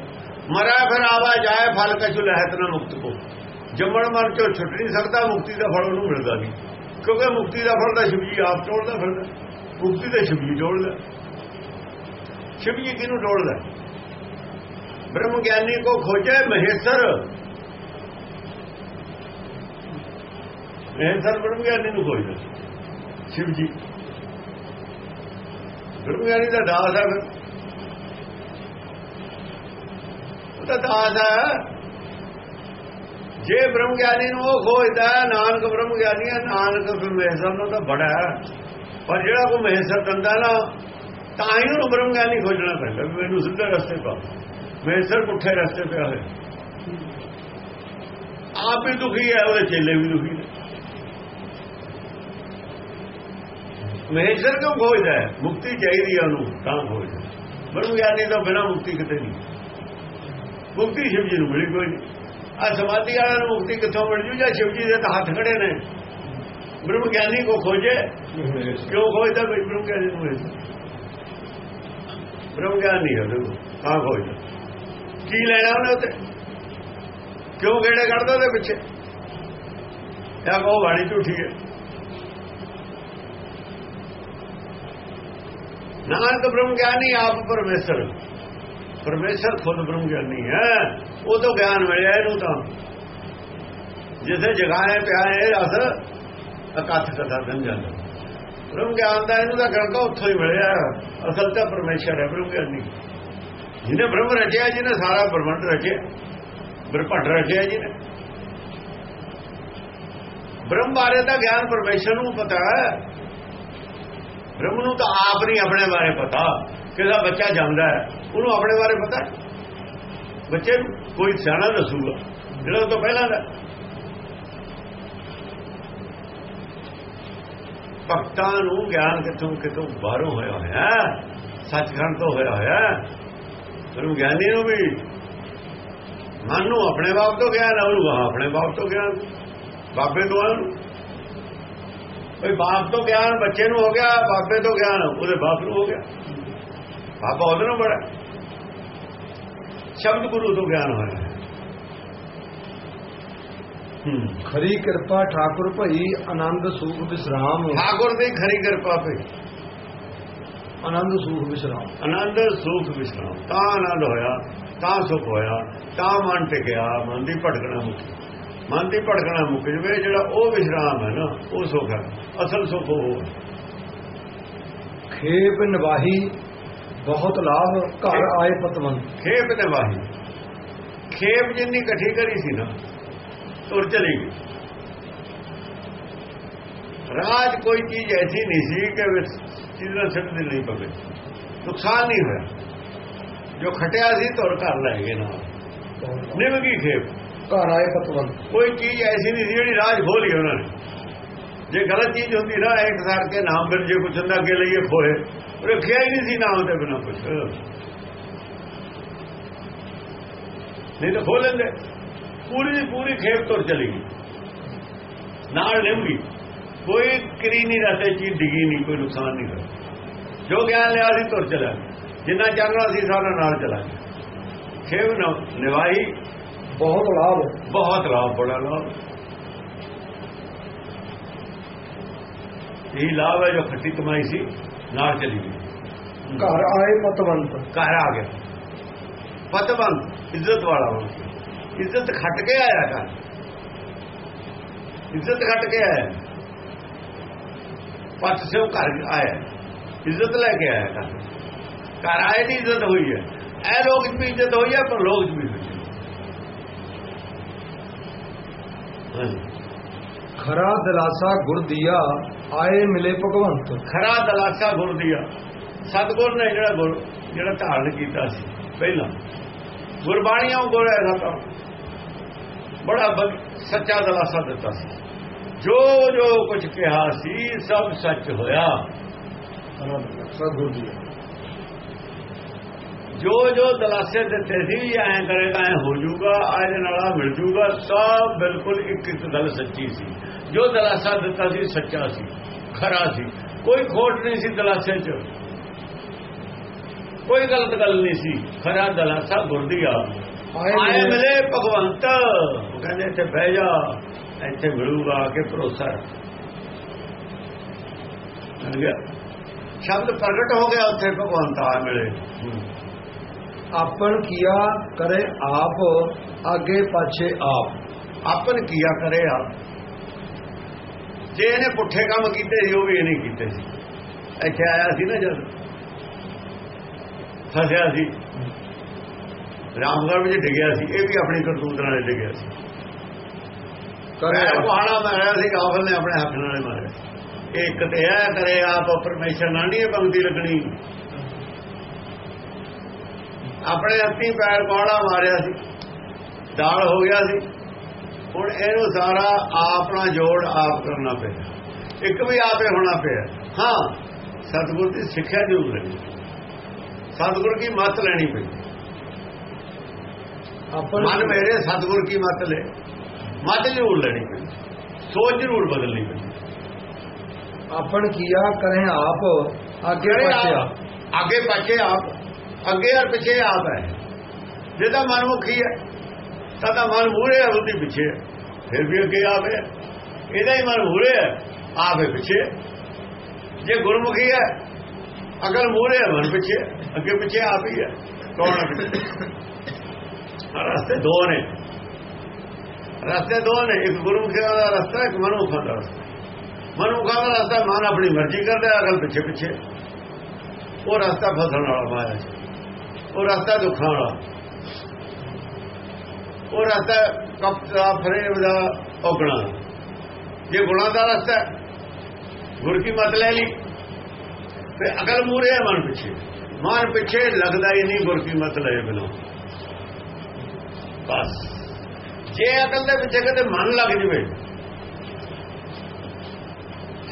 ਮਰਾ ਫਿਰ ਆਵਾ ਜਾਏ, ਫਲ ਕਛੁ ਲਹਿਤ ਨਾ ਮੁਕਤ ਕੋ। ਜੰਮਣ ਮਰ ਚੋਂ ਛੁੱਟ ਨਹੀਂ ਸਕਦਾ, ਮੁਕਤੀ ਦਾ ਫਲ ਉਹਨੂੰ ਮਿਲਦਾ ਨਹੀਂ। ਕਿਉਂਕਿ ਮੁਕਤੀ ਦਾ ਫਲ ਤਾਂ ਸ਼ਿਵ ਜੀ ਆਪ ਟੋੜਦਾ ਫਿਰਦਾ। ਮੁਕਤੀ ਤਾਂ ਸ਼ਿਵ ਜੀ ਟੋੜਦਾ ਸ਼ਿਵ ਜੀ ਕਿਹਨੂੰ ਟੋੜਦਾ ਬ੍ਰਹਮ ਗਿਆਨੀ ਕੋ ਖੋਜੇ ਮਹੇਸ਼ਰ। ਮਹੇਸ਼ਰ ਬ੍ਰਹਮ ਗਿਆਨੀ ਨੂੰ ਖੋਜਦਾ ਸ਼ਿਵ ਜੀ। ਬ੍ਰਹਮ ਗਿਆਨੀ ਦਾ ਦਾਸ ਹੈ ਫਿਰ। ਉਹ ਤਾਂ ਦਾਸ ਹੈ। ਜੇ ਬ੍ਰਹਮ ਗਿਆਨੀ ਨੂੰ ਉਹ ਖੋਜਦਾ ਨਾਨਕ ਬ੍ਰਹਮ ਗਿਆਨੀ ਹੈ ਨਾਨਕ ਫਿਰ ਮਹੇਸ਼ਰ ਨੂੰ ਤਾਂ ਬੜਾ ਹੈ। ਪਰ ਜਿਹੜਾ ਕੋ ਮਹੇਸ਼ਰ ਦੰਦਾ ਨਾ ਤਾਂ ਹੀ ਉਹਨੂੰ ਬ੍ਰਹਮ ਗਿਆਨੀ ਖੋਜਣਾ ਪੈਂਦਾ ਵੀ ਮੈਨੂੰ ਸਿੱਧੇ ਰਸਤੇ ਪਾ ਮਹੇਸ਼ਰ ਪੁੱਠੇ ਰਸਤੇ ਪਿਆ ਹੋਇਆ ਆਪ ਹੀ ਦੁਖੀ ਹੈ ਉਹਦੇ ਚੇਲੇ ਵੀ ਦੁਖੀ ਨੇ ਮਹੇਸ਼ਰ ਕਿਉਂ ਖੋਜਦਾ ਹੈ? ਮੁਕਤੀ ਚਾਹੀਦੀ ਹੈ ਉਹਨੂੰ, ਤਾਂ ਖੋਜਦਾ ਬ੍ਰਹਮ ਗਿਆਨੀ ਤੋਂ ਬਿਨਾ ਮੁਕਤੀ ਕਿਤੇ ਨਹੀਂ। ਮੁਕਤੀ ਸ਼ਿਵ ਜੀ ਨੂੰ ਮਿਲੀ ਕੋਈ ਨਹੀਂ। ਆ ਸਮਾਧੀ ਵਾਲਿਆਂ ਨੂੰ ਮੁਕਤੀ ਕਿੱਥੋਂ ਮਿਲ ਜੂ? ਜਾਂ ਸ਼ਿਵ ਜੀ ਦੇ ਤਾਂ ਹੱਥ ਖੜੇ ਨੇ। ਬ੍ਰਹਮ ਗਿਆਨੀ ਕੋ ਖੋਜੇ। ਕਿਉਂ ਖੋਜਦਾ? ਬਈ ਬ੍ਰਹਮ ਗਿਆਨੀ ਨੂੰ ਮਿਲਦਾ ਬ੍ਰਹਮ ਗਿਆਨੀ ਹੈ ਉਹ ਕਾ ਖੋਜਦਾ। ਕੀ ਲੈਣਾ ਉਹਨੇ ਉੱਤੇ? ਕਿਉਂ ਗੇੜੇ ਕੱਢਦਾ ਉਹਦੇ ਪਿੱਛੇ? ਇਹ ਕੋ ਬਾਣੀ ਝੂਠੀ ਹੈ। ਨਾਨਕ ਬ੍ਰਹਮ ਗਿਆਨੀ ਆਪ ਪਰਮੇਸ਼ਰ। ਪਰਮੇਸ਼ਰ ਖੁਦ ਬ੍ਰਹਮ ਗਿਆਨੀ ਹੈ। ਉਹ ਤੋਂ ਗਿਆਨ ਮਿਲਿਆ ਇਹਨੂੰ ਤਾਂ। ਜਿਸੇ ਜਗਾਏ ਪਿਆਏ ਇਹ ਰਸ ਅਕਥ ਕਥਾ ਸਮਝਣ ਬ੍ਰਹਮ ਗਿਆਨ ਦਾ ਇਹਨੂੰ ਤਾਂ ਗੜਕਾ ਉੱਥੋਂ ਹੀ ਮਿਲਿਆ। ਅਸਲ ਤਾਂ ਪਰਮੇਸ਼ਰ ਹੈ ਬ੍ਰਹਮ ਗਿਆਨੀ ਜਿਹਨੇ ਬ੍ਰਹਮ ਰਚਿਆ, ਜਿਹਨੇ ਸਾਰਾ ਬ੍ਰਹਮੰਡ ਰਚਿਆ ਬ੍ਰਹਮੰਡ ਰਚਿਆ ਜਿਹਨੇ। ਬ੍ਰਹਮ ਬਾਰੇ ਦਾ ਗਿਆਨ ਪਰਮੇਸ਼ਰ ਨੂੰ ਪਤਾ ਹੈ। ਬ੍ਰਹਮ ਨੂੰ ਤਾਂ ਆਪ ਨਹੀਂ ਆਪਣੇ ਬਾਰੇ ਪਤਾ ਕਿਹਦਾ ਬੱਚਾ ਜਾਂਦਾ ਹੈ। ਉਹਨੂੰ ਆਪਣੇ ਬਾਰੇ ਪਤਾ ਬੱਚੇ ਨੂੰ ਕੋਈ ਸਿਆਣਾ ਦੱਸੂਗਾ, ਜਿਹੜਾ ਉਹ ਤੋਂ ਪਹਿਲਾਂ ਦਾ। ਭਗਤਾਂ ਨੂੰ ਗਿਆਨ ਕਿਥੋਂ ਕਿਤੋਂ ਬਾਹਰੋਂ ਹੋਇਆ ਹੋਇਆ ਸੱਚਖੰਡ ਤੋਂ ਹੋਇਆ ਹੋਇਆ ਗੁਰੂ ਗਿਆਨੀ ਨੂੰ ਵੀ। ਮਨ ਨੂੰ ਆਪਣੇ ਬਾਪ ਤੋਂ ਗਿਆਨ ਉਹਨੂੰ ਆਪਣੇ ਬਾਪ ਤੋਂ ਗਿਆਨ। ਬਾਬੇ ਤੋਂ ਉਹਨੂੰ। ਕੋਈ ਬਾਪ ਤੋਂ ਗਿਆਨ ਬੱਚੇ ਨੂੰ ਹੋ ਗਿਆ ਬਾਬੇ ਤੋਂ ਗਿਆਨ ਉਹਦੇ ਬਾਪ ਨੂੰ ਹੋ ਗਿਆ। ਬਾਬਾ ਉਹਦੇ ਨੂੰ ਬੜਾ। ਸ਼ਬਦ ਗੁਰੂ ਤੋਂ ਗਿਆਨ ਹੋਇਆ। ਖਰੀ ਕਿਰਪਾ ਠਾਕੁਰ ਭਈ ਆਨੰਦ ਸੂਖ ਵਿਸਰਾਮ। ਠਾਕੁਰ ਦੀ ਖਰੀ ਕਿਰਪਾ ਪਈ ਆਨੰਦ ਸੂਖ ਵਿਸਰਾਮ। ਆਨੰਦ ਸੁਖ ਵਿਸ਼ਰਾਮ। ਤਾਂ ਆਨੰਦ ਹੋਇਆ ਤਾਂ ਸੁਖ ਹੋਇਆ ਤਾਂ ਮਨ ਟਿਕਿਆ ਮਨ ਦੀ ਭਟਕਣਾ ਮੁੱਕੀ। ਮਨ ਦੀ ਭਟਕਣਾ ਮੁੱਕ ਜਵੇ ਜਿਹੜਾ ਉਹ ਵਿਸ਼ਰਾਮ ਹੈ ਨਾ ਉਹ ਸੁਖ ਹੈ। ਅਸਲ ਸੁਖ ਉਹ ਹੈ। ਖੇਪ ਨਿਵਾਹੀ ਬਹੁਤ ਲਾਭ ਘਰ ਆਏ ਪਤਵੰਤ। ਖੇਪ ਤੇ ਵਾਹੀ ਖੇਪ ਜਿੰਨੀ ਇਕੱਠੀ ਕਰੀ ਸੀ ਨਾ ਤੁਰ ਚਲੀ ਗਈ। ਰਾਜ ਕੋਈ ਚੀਜ਼ ਐਸੀ ਨਹੀਂ ਸੀ ਕਿ ਚੀਜ਼ਾਂ ਸਿੱਟ ਦੇ ਨਹੀਂ ਪਵੇ। ਨੁਕਸਾਨ ਨਹੀਂ ਹੋਇਆ। ਜੋ ਖਟਿਆ ਸੀ ਤੁਰ ਕਰ ਲੈ ਗਏ ਨਾ ਨਿਭ ਗਈ ਖੇਪ। ਘਰ ਆਏ ਪਤਵੰਤ। ਕੋਈ ਚੀਜ਼ ਐਸੀ ਨਹੀਂ ਸੀ ਜਿਹੜੀ ਰਾਜ ਖੋਲੀ ਉਹਨਾਂ ਨੇ। ਜੇ ਗਲਤ ਚੀਜ਼ ਹੁੰਦੀ ਨਾ, ਇੱਕ ਸਾਰ ਕੇ ਨਾਮ ਫਿਰ ਜੇ ਕੁਛ ਅੰਦਾ ਅੱਗੇ ਲਈਏ ਖੋਏ। ਰੱਖਿਆ ਹੀ ਨਹੀਂ ਸੀ ਨਾਮ ਤੇ ਬਿਨਾ ਕੁਛ। ਨਹੀਂ ਤਾਂ ਖੋਲ ਲੈਂਦੇ। ਪੂਰੀ ਦੀ ਪੂਰੀ ਖੇਪ ਤੁਰ ਚਲੀ ਗਈ। ਨਾਲ ਨਿਭੀ ਕੋਈ ਕਰੀ ਨਹੀਂ ਰਸਤੇ ਚੀਜ਼ ਡਿੱਗੀ ਨਹੀਂ, ਕੋਈ ਨੁਕਸਾਨ ਨਹੀਂ ਹੋਇਆ। ਜੋ ਗਿਆਨ ਲਿਆ ਸੀ ਤੁਰ ਚਲਾ। ਜਿੰਨਾ ਚੱਲਣਾ ਸੀ ਸਾਰਾ ਨਾਲ ਚਲਾ ਗਿਆ। ਖੇਪ ਨਿਵਾਹੀ ਬਹੁਤ ਲਾਭ ਬਹੁਤ ਲਾਭ ਬੜਾ ਲਾਭ ਇਹ ਲਾਭ ਹੈ ਜੋ ਖੱਟੀ ਕਮਾਈ ਸੀ ਨਾਲ ਚਲੀ ਗਈ ਘਰ ਆਏ ਪਤਵੰਤ ਘਰ ਆ ਗਿਆ ਪਤਵੰਤ ਇੱਜ਼ਤ ਵਾਲਾ ਹੋ ਇੱਜ਼ਤ ਖੱਟ ਕੇ ਆਇਆ ਘਰ ਇੱਜ਼ਤ ਖੱਟ ਕੇ ਆਇਆ ਪਤ ਸੇ ਉਹ ਘਰ ਆਇਆ ਇੱਜ਼ਤ ਲੈ ਕੇ ਆਇਆ ਘਰ ਘਰ ਆਏ ਦੀ ਇੱਜ਼ਤ ਹੋਈ ਹੈ ਇਹ ਲੋਕ ਦੀ ਇੱਜ਼ਤ ਹੋਈ ਹੈ ਪਰ ਲੋਕ ਦੀ ਵੀ ਹੋਈ ਖਰਾ ਦਿਲਾਸਾ ਗੁਰ ਦੀਆ ਆਏ ਮਿਲੇ ਭਗਵੰਤ। ਖਰਾ ਦਲਾਸਾ ਗੁਰ ਦੀਆ। ਸਤਗੁਰ ਨੇ ਜਿਹੜਾ ਗੁਰ ਜਿਹੜਾ ਧਾਰਨ ਕੀਤਾ ਸੀ ਪਹਿਲਾਂ। ਗੁਰਬਾਣੀਆਂ ਉਹ ਗੁਰ ਹੈ ਤਾਂ। ਬੜਾ ਸੱਚਾ ਦਲਾਸਾ ਦਿੱਤਾ ਸੀ। ਜੋ ਜੋ ਕੁਝ ਕਿਹਾ ਸੀ ਸਭ ਸੱਚ ਹੋਇਆ। ਸਤਗੁਰ ਦੀਆ। ਜੋ ਜੋ ਦਲਾਸੇ ਦਿੱਤੇ ਸੀ ਐਂ ਕਰੇਗਾ ਐ ਹੋ ਜਾਊਗਾ ਇਹਦੇ ਨਾਲ ਆ ਮਿਲ ਜਾਊਗਾ ਸਭ ਬਿਲਕੁਲ ਇੱਕ ਇੱਕ ਗੱਲ ਸੱਚੀ ਸੀ। ਜੋ ਦਲਾਸਾ ਦਿੱਤਾ ਸੀ ਸੱਚਾ ਸੀ ਖਰਾ ਸੀ। ਕੋਈ ਖੋਟ ਨਹੀਂ ਸੀ ਦਲਾਸੇ 'ਚ। ਕੋਈ ਗਲਤ ਗੱਲ ਨਹੀਂ ਸੀ। ਖਰਾ ਦਲਾਸਾ ਗੁਰਦੀਆ ਆਏ ਮਿਲੇ। ਭਗਵੰਤ। ਕਹਿੰਦੇ ਇੱਥੇ ਬਹਿ ਜਾ। ਇੱਥੇ ਮਿਲੂਗਾ ਆ ਕੇ ਭਰੋਸਾ ਰੱਖ। ਗਿਆ ਸ਼ਬਦ ਪ੍ਰਗਟ ਹੋ ਗਿਆ ਉੱਥੇ ਭਗਵੰਤ ਆ ਮਿਲੇ। ਆਪਨ ਕੀਆ ਕਰੇ ਆਪ ਅੱਗੇ ਪਾਛੇ ਆਪ। ਆਪਨ ਕੀਆ ਕਰੇ ਆਪ। ਜੇ ਇਹਨੇ ਪੁੱਠੇ ਕੰਮ ਕੀਤੇ ਸੀ ਉਹ ਵੀ ਇਹਨੇ ਕੀਤੇ ਸੀ। ਇੱਥੇ ਆਇਆ ਸੀ ਨਾ ਜਦ। ਫਸਿਆ ਸੀ। ਰਾਮਗੜ੍ਹ ਵਿੱਚ ਡਿੱਗਿਆ ਸੀ। ਇਹ ਵੀ ਆਪਣੀ ਕਰਤੂਤ ਨਾਲ ਡਿੱਗਿਆ ਸੀ। ਕਰੇ ਕੁਹਾੜਾ ਮਾਰਿਆ ਸੀ ਕਾਫਲ ਨੇ ਆਪਣੇ ਹੱਥ ਨਾਲ ਮਾਰਿਆ ਇੱਕ ਤੇ ਇਹ ਕਰੇ ਆਪ ਪਰਮੇਸ਼ਰ ਨਾਲ ਨਹੀਂ ਇਹ ਪੰਕਤੀ ਲੱਗਣੀ। ਆਪਣੇ ਹੱਥੀਂ ਪੈਰ ਕੁਹਾੜਾ ਮਾਰਿਆ ਸੀ। ਦਾਲ ਹੋ ਗਿਆ ਸੀ। ਹੁਣ ਇਹਨੂੰ ਸਾਰਾ ਆਪਣਾ ਜੋੜ ਆਪ ਕਰਨਾ ਪਿਆ। ਇੱਕ ਵੀ ਆਪੇ ਹੋਣਾ ਪਿਆ। ਹਾਂ ਸਤਿਗੁਰ ਦੀ ਸਿੱਖਿਆ ਜ਼ਰੂਰ ਲੈਣੀ। ਸਤਿਗੁਰ ਦੀ ਮੱਤ ਲੈਣੀ ਪਈ? ਆਪਣ ਮਨ ਮੇਰੇ ਸਤਿਗੁਰ ਕੀ ਮਤ ਲੈ? ਮਤ ਜ਼ਰੂਰ ਲੈਣੀ ਪੈਂਦੀ ਸੋਚ ਜ਼ਰੂਰ ਬਦਲਣੀ ਪੈਂਦੀ ਆਪਣ ਕੀਆ ਕਰੇ ਆਪ। ਅੱਗੇ ਪਛਿਆ। ਆਪ। ਅੱਗੇ ਪਛੇ ਆਪ। ਅੱਗੇ ਔਰ ਪਿੱਛੇ ਆਪ ਹੈ। ਜਿਹਦਾ ਮਨਮੁਖੀ ਹੈ, ਤਾਂ ਮਨ ਮੂਰੇ ਹੈ ਉਹਦੀ ਪਿੱਛੇ ਫਿਰ ਵੀ ਅੱਗੇ ਆਪ ਹੈ ਇਹਦਾ ਹੀ ਮਨ ਮੂਰੇ ਹੈ ਆਪ ਹੈ ਪਿੱਛੇ। ਜੇ ਗੁਰਮੁਖੀ ਹੈ ਅਕਲ ਮੂਰੇ ਹੈ ਮਨ ਪਿੱਛੇ ਅੱਗੇ ਪਿੱਛੇ ਆਪ ਹੀ ਹੈ। ਕੌਣ ਰਸਤੇ ਦੋ ਨੇ। ਰਸਤੇ ਦੋ ਨੇ। ਇੱਕ ਗੁਰਮੁਖੀ ਦਾ ਰਸਤਾ, ਇੱਕ ਮਨੁੱਖਾ ਦਾ ਰਸਤਾ। ਮਨੁੱਖਾ ਦਾ ਰਸਤਾ, ਮਨ ਆਪਣੀ ਮਰਜ਼ੀ ਕਰਦਾ ਅਗਲ ਪਿੱਛੇ ਪਿੱਛੇ ਉਹ ਰਸਤਾ ਫਸਣ ਵਾਲਾ ਮਾਇਆ ਉਹ ਰਸਤਾ ਦੁੱਖਾਂ ਵਾਲਾ ਉਹ ਰਸਤਾ ਕਪਟ ਦਾ ਫਰੇਬ ਦਾ ਔਗਣਾ। ਜੇ ਗੁਣਾ ਦਾ ਰਸਤਾ ਹੈ, ਗੁਰ ਕੀ ਮਤ ਲੈ ਲਈ? ਤੇ ਅਕਲ ਮੂਰੇ ਹੈ ਮਨ ਪਿੱਛੇ। ਮਨ ਪਿੱਛੇ ਲੱਗਦਾ ਹੀ ਨਹੀਂ ਗੁਰ ਕੀ ਮਤ ਲਏ ਬਿਨਾਂ। ਬਸ। ਜੇ ਅਕਲ ਦੇ ਪਿੱਛੇ ਕਦੇ ਮਨ ਲੱਗ ਜਵੇ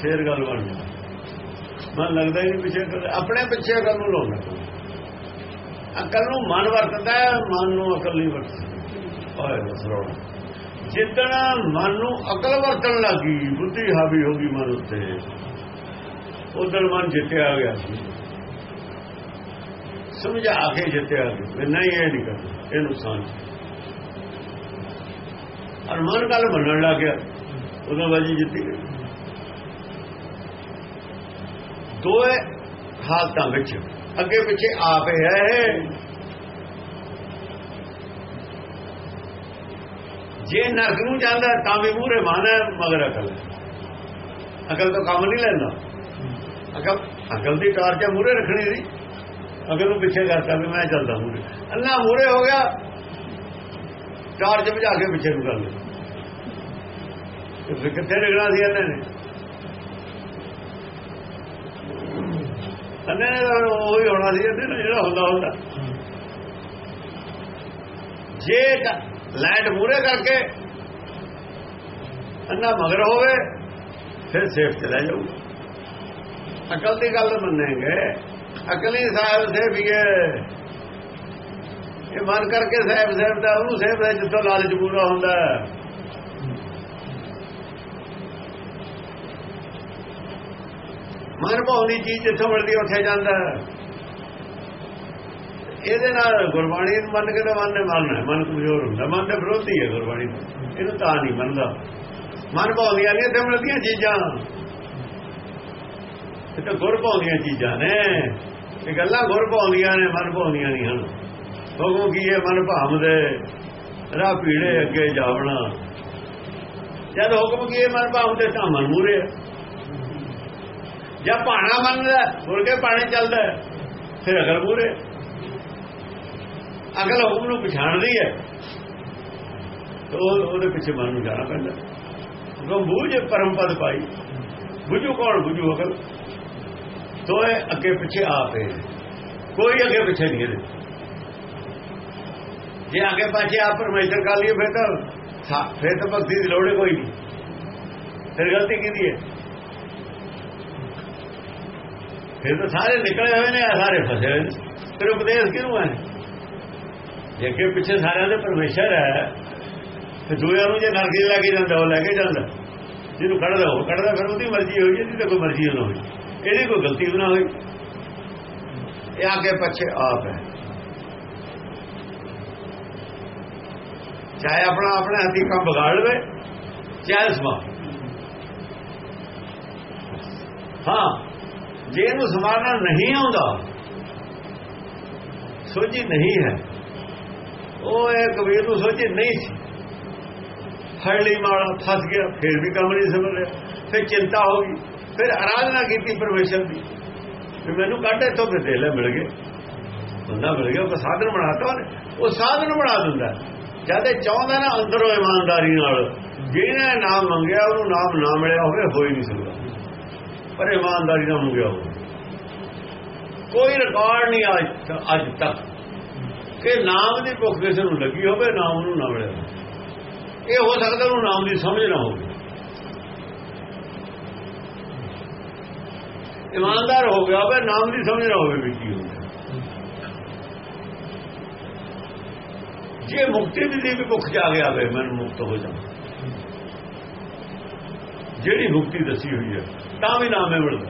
ਫੇਰ ਗੱਲ ਬਣ ਜਾਂਦੀ। ਮਨ ਲੱਗਦਾ ਹੀ ਨਹੀਂ ਪਿੱਛੇ ਆਪਣੇ ਪਿੱਛੇ ਅਕਲ ਨੂੰ ਲਾਉਂਦਾ। ਅਕਲ ਨੂੰ ਮਨ ਵਰਤਦਾ ਹੈ ਮਨ ਨੂੰ ਅਕਲ ਨਹੀਂ ਵਰਤਦੀ। ਓਏ ਬਸਰੋਣਾ ਜਿੱਦਣ ਮਨ ਨੂੰ ਅਕਲ ਵਰਤਣ ਲੱਗੀ ਬੁੱਧੀ ਹਾਵੀ ਹੋ ਗਈ ਮਨ ਉੱਤੇ ਉਦੋਂ ਮਨ ਜਿੱਤਿਆ ਗਿਆ ਸੀ। ਸਮਝਾ ਕੇ ਜਿੱਤਿਆ ਗਿਆ। ਵੀ ਨਹੀਂ ਇਹ ਨਹੀਂ ਕਰਨਾ ਇਹ ਨੁਕਸਾਨ ਔਰ ਮਨ ਗੱਲ ਮੰਨਣ ਲੱਗ ਗਿਆ। ਉਦੋਂ ਬਾਜੀ ਜਿੱਤੀ ਗਈ। ਦੋਏ ਹਾਲਤਾਂ ਵਿੱਚ ਅੱਗੇ ਪਿੱਛੇ ਆਪ ਹੈ ਇਹ। ਜੇ ਨਰਕ ਨੂੰ ਜਾਂਦਾ ਤਾਂ ਵੀ ਮੂਹਰੇ ਮਨ ਹੈ, ਮਗਰ ਅਕਲ ਅਕਲ ਤੋਂ ਕੰਮ ਨਹੀਂ ਲੈਂਦਾ। ਅਕਲ ਅਕਲ ਦੀ ਕਾਰ ਟਾਰਚ ਮੂਹਰੇ ਰੱਖਣੀ ਸੀ। ਅਕਲ ਨੂੰ ਪਿੱਛੇ ਕਰਤਾ ਵੀ ਮੈਂ ਚੱਲਦਾ ਮੂਹਰੇ। ਅੱਲਾ ਮੂਹਰੇ ਹੋ ਗਿਆ। ਕਾਰ ਚ ਭਜਾ ਕੇ ਪਿੱਛੇ ਨੂੰ ਕਰ ਲਿਆ। ਤੇ ਕਿੱਥੇ ਨਿਕਲਣਾ ਸੀ ਇਹਨਾਂ ਨੇ? ਅੰਨੇ ਨੇ ਉਹ ਹੀ ਹੋਣਾ ਸੀ, ਇਹਦੇ ਜਿਹੜਾ ਹੁੰਦਾ ਹੁੰਦਾ। ਜੇ ਲੈਂਡ ਮੂਰੇ ਕਰਕੇ ਅੰਨਾ ਮਗਰ ਹੋਵੇ, ਫਿਰ ਸੇਫ ਚਲਾ ਜਾਊਗਾ ਅਕਲ ਦੀ ਗੱਲ ਮੰਨੇਗੇ। ਅਕਲੀ ਸਾਹਿਬ ਸੇ ਵੀ ਇਹ ਮਨ ਕਰਕੇ ਸਾਹਿਬ ਸਾਹਿਬ ਦਾ, ਉਹਨੂੰ ਸਾਹਿਬ ਦਾ ਜਿੱਥੋਂ ਲਾਲਚ ਪੂਰਾ ਹੁੰਦਾ। ਮਨ ਭਾਉਣੀ ਚੀਜ਼ ਜਿੱਥੋਂ ਮਿਲਦੀ ਉੱਥੇ ਜਾਂਦਾ ਇਹਦੇ ਨਾਲ ਗੁਰਬਾਣੀ ਨੂੰ ਮੰਨ ਕੇ ਤਾਂ ਮਨ ਨੇ ਮੰਨਣਾ ਮਨ ਕਮਜ਼ੋਰ ਹੁੰਦਾ। ਮਨ ਦੇ ਵਿਰੋਧੀ ਹੈ ਗੁਰਬਾਣੀ ਇਹਨੂੰ ਤਾਂ ਨਹੀਂ ਮੰਨਦਾ। ਮਨ ਭਾਉਂਦੀਆਂ ਨਹੀਂ ਇੱਥੇ ਮਿਲਦੀਆਂ ਚੀਜ਼ਾਂ। ਇਹ ਤਾਂ ਗੁਰ ਭਾਉਂਦੀਆਂ ਚੀਜ਼ਾਂ ਨੇ। ਇਹ ਗੱਲਾਂ ਗੁਰ ਭਾਉਂਦੀਆਂ ਨੇ ਮਨ ਭਾਉਂਦੀਆਂ ਨਹੀਂ ਹਨ। ਭਗੋ ਕੀ ਹੈ, ਮਨ ਭਾਵਦੇ, ਰਾਹ ਪੀੜੇ ਅੱਗੇ ਜਾਵਣਾ। ਜਦ ਹੁਕਮ ਕੀਏ ਮਨ ਭਾਵਦੇ ਤਾਂ ਮਨ ਮੂਰੇ ਹੈ। ਜਾਂ ਭਾਣਾ ਮੰਨਦਾ, ਮੁੜ ਕੇ ਪਾਣੇ ਚੱਲਦਾ। ਫਿਰ ਅਗਲ ਮੂਰੇ ਅਗਲ ਹੁਕਮ ਨੂੰ ਪਛਾਣਦੀ ਹੈ। ਤੋ ਉਹਦੇ ਪਿੱਛੇ ਮਨ ਨੂੰ ਜਾਣਾ ਪੈਂਦਾ। ਹੁਕਮ ਬੂਝ ਪਰਮ ਪਾਈ, ਬੁਝੂ ਕੌਣ? ਬੁਝੂ ਅਗਲ ਦੋਏ ਅੱਗੇ ਪਿੱਛੇ ਆਪੇ ਕੋਈ ਅੱਗੇ ਪਿੱਛੇ ਨਹੀਂ ਇਹਦੇ। ਜੇ ਅੱਗੇ ਪਾਛੇ ਆਪ ਪਰਮੇਸ਼ਰ ਕਰ ਲਈਏ, ਫਿਰ ਤਾਂ ਫਿਰ ਤਾਂ ਭਗਤੀ ਦੀ ਲੋੜ ਹੀ ਕੋਈ ਨਹੀਂ। ਫਿਰ ਗਲਤੀ ਕਿਹਦੀ ਹੈ? ਫਿਰ ਤਾਂ ਸਾਰੇ ਨਿਕਲੇ ਹੋਏ ਨੇ ਸਾਰੇ ਫਸੇ ਹੋਏ ਨੇ। ਫਿਰ ਉਪਦੇਸ਼ ਕਿਹਨੂੰ ਹੈ? ਜੇ ਅੱਗੇ ਪਿੱਛੇ ਸਾਰਿਆਂ ਦੇ ਪਰਮੇਸ਼ਰ ਹੈ, ਤੇ ਦੂਜਿਆਂ ਨੂੰ ਜੇ ਨਰਕੀ ਲੈ ਕੇ ਜਾਂਦਾ, ਉਹ ਲੈ ਕੇ ਜਾਂਦਾ। ਜਿਹਨੂੰ ਕੱਢਦਾ, ਉਹ ਕੱਢਦਾ, ਫਿਰ ਉਹਦੀ ਮਰਜ਼ੀ ਹੋਈ, ਜਿਹਦੀ ਤਾਂ ਕੋਈ ਮਰਜ਼ੀ ਨਾ ਹੋਈ ਇਹਦੀ ਕੋਈ ਗਲਤੀ ਵੀ ਨਾ ਹੋਈ ਇਹ ਅੱਗੇ ਪਿੱਛੇ ਆਪ ਹੈ। ਚਾਹੇ ਆਪਣਾ ਆਪਣੇ ਹੱਥੀ ਕੰਮ ਵਿਗਾੜ ਲਵੇ, ਚਾਹੇ ਸਮਾ ਹਾਂ। ਜੇ ਇਹਨੂੰ ਸਮਾਰਨਾ ਨਹੀਂ ਆਉਂਦਾ, ਸੋਝੀ ਨਹੀਂ ਹੈ। ਉਹ ਇਹ ਕਬੀਰ ਨੂੰ ਸੋਝੀ ਨਹੀਂ ਸੀ। ਫੜ ਲਈ ਮਾਲਾ ਫਸ ਗਿਆ, ਫਿਰ ਵੀ ਕੰਮ ਨਹੀਂ ਸਮਝ ਰਿਹਾ। ਫਿਰ ਚਿੰਤਾ ਹੋ ਗਈ, ਫਿਰ ਆਰਾਧਨਾ ਕੀਤੀ ਪਰਮੇਸ਼ਰ ਦੀ। ਵੀ ਮੈਨੂੰ ਕੱਢੇ ਤੋਂ ਫਿਰ ਦੇ ਲੈ, ਮਿਲ ਗਏ। ਬੰਦਾ ਮਿਲ ਗਿਆ, ਉਹ ਸਾਧਨ ਬਣਾਤਾ ਉਹਨੇ। ਉਹ ਸਾਧਨ ਬਣਾ ਦਿੰਦਾ। ਜਦ ਇਹ ਚਾਹੁੰਦਾ ਨਾ ਅੰਦਰੋਂ ਇਮਾਨਦਾਰੀ ਨਾਲ, ਜਿਹਨੇ ਨਾਮ ਮੰਗਿਆ, ਉਹਨੂੰ ਨਾਮ ਨਾ ਮਿਲਿਆ ਹੋਵੇ, ਹੋ ਹੀ ਨਹੀਂ ਸਕਦਾ। ਪਰ ਇਮਾਨਦਾਰੀ ਨਾਲ ਗਿਆ ਹੋਵੇ ਕੋਈ ਰਿਕਾਰਡ ਨਹੀਂ ਅੱਜ ਅੱਜ ਤੱਕ। ਕਿ ਨਾਮ ਦੀ ਭੁੱਖ ਕਿਸੇ ਨੂੰ ਲੱਗੀ ਹੋਵੇ, ਨਾਮ ਨੂੰ ਨਾ ਮਿਲਿਆ ਇਹ ਹੋ ਸਕਦਾ ਉਹਨੂੰ ਨਾਮ ਦੀ ਸਮਝ ਨਾ ਹੋਵੇ। ਇਮਾਨਦਾਰ ਹੋ ਗਿਆ ਹੋਵੇ, ਨਾਮ ਦੀ ਸਮਝ ਨਾ ਹੋਵੇ ਵੀ ਕੀ ਹੁੰਦਾ ਜੇ ਮੁਕਤੀ ਦੀ ਵੀ ਭੁੱਖ ਜਾਗ ਆਵੇ ਮੈਨੂੰ ਮੁਕਤ ਹੋ ਜਾ ਜਿਹੜੀ ਮੁਕਤੀ ਦੱਸੀ ਹੋਈ ਹੈ। ਤਾਂ ਵੀ ਨਾਮ ਹੈ ਮਿਲਦਾ।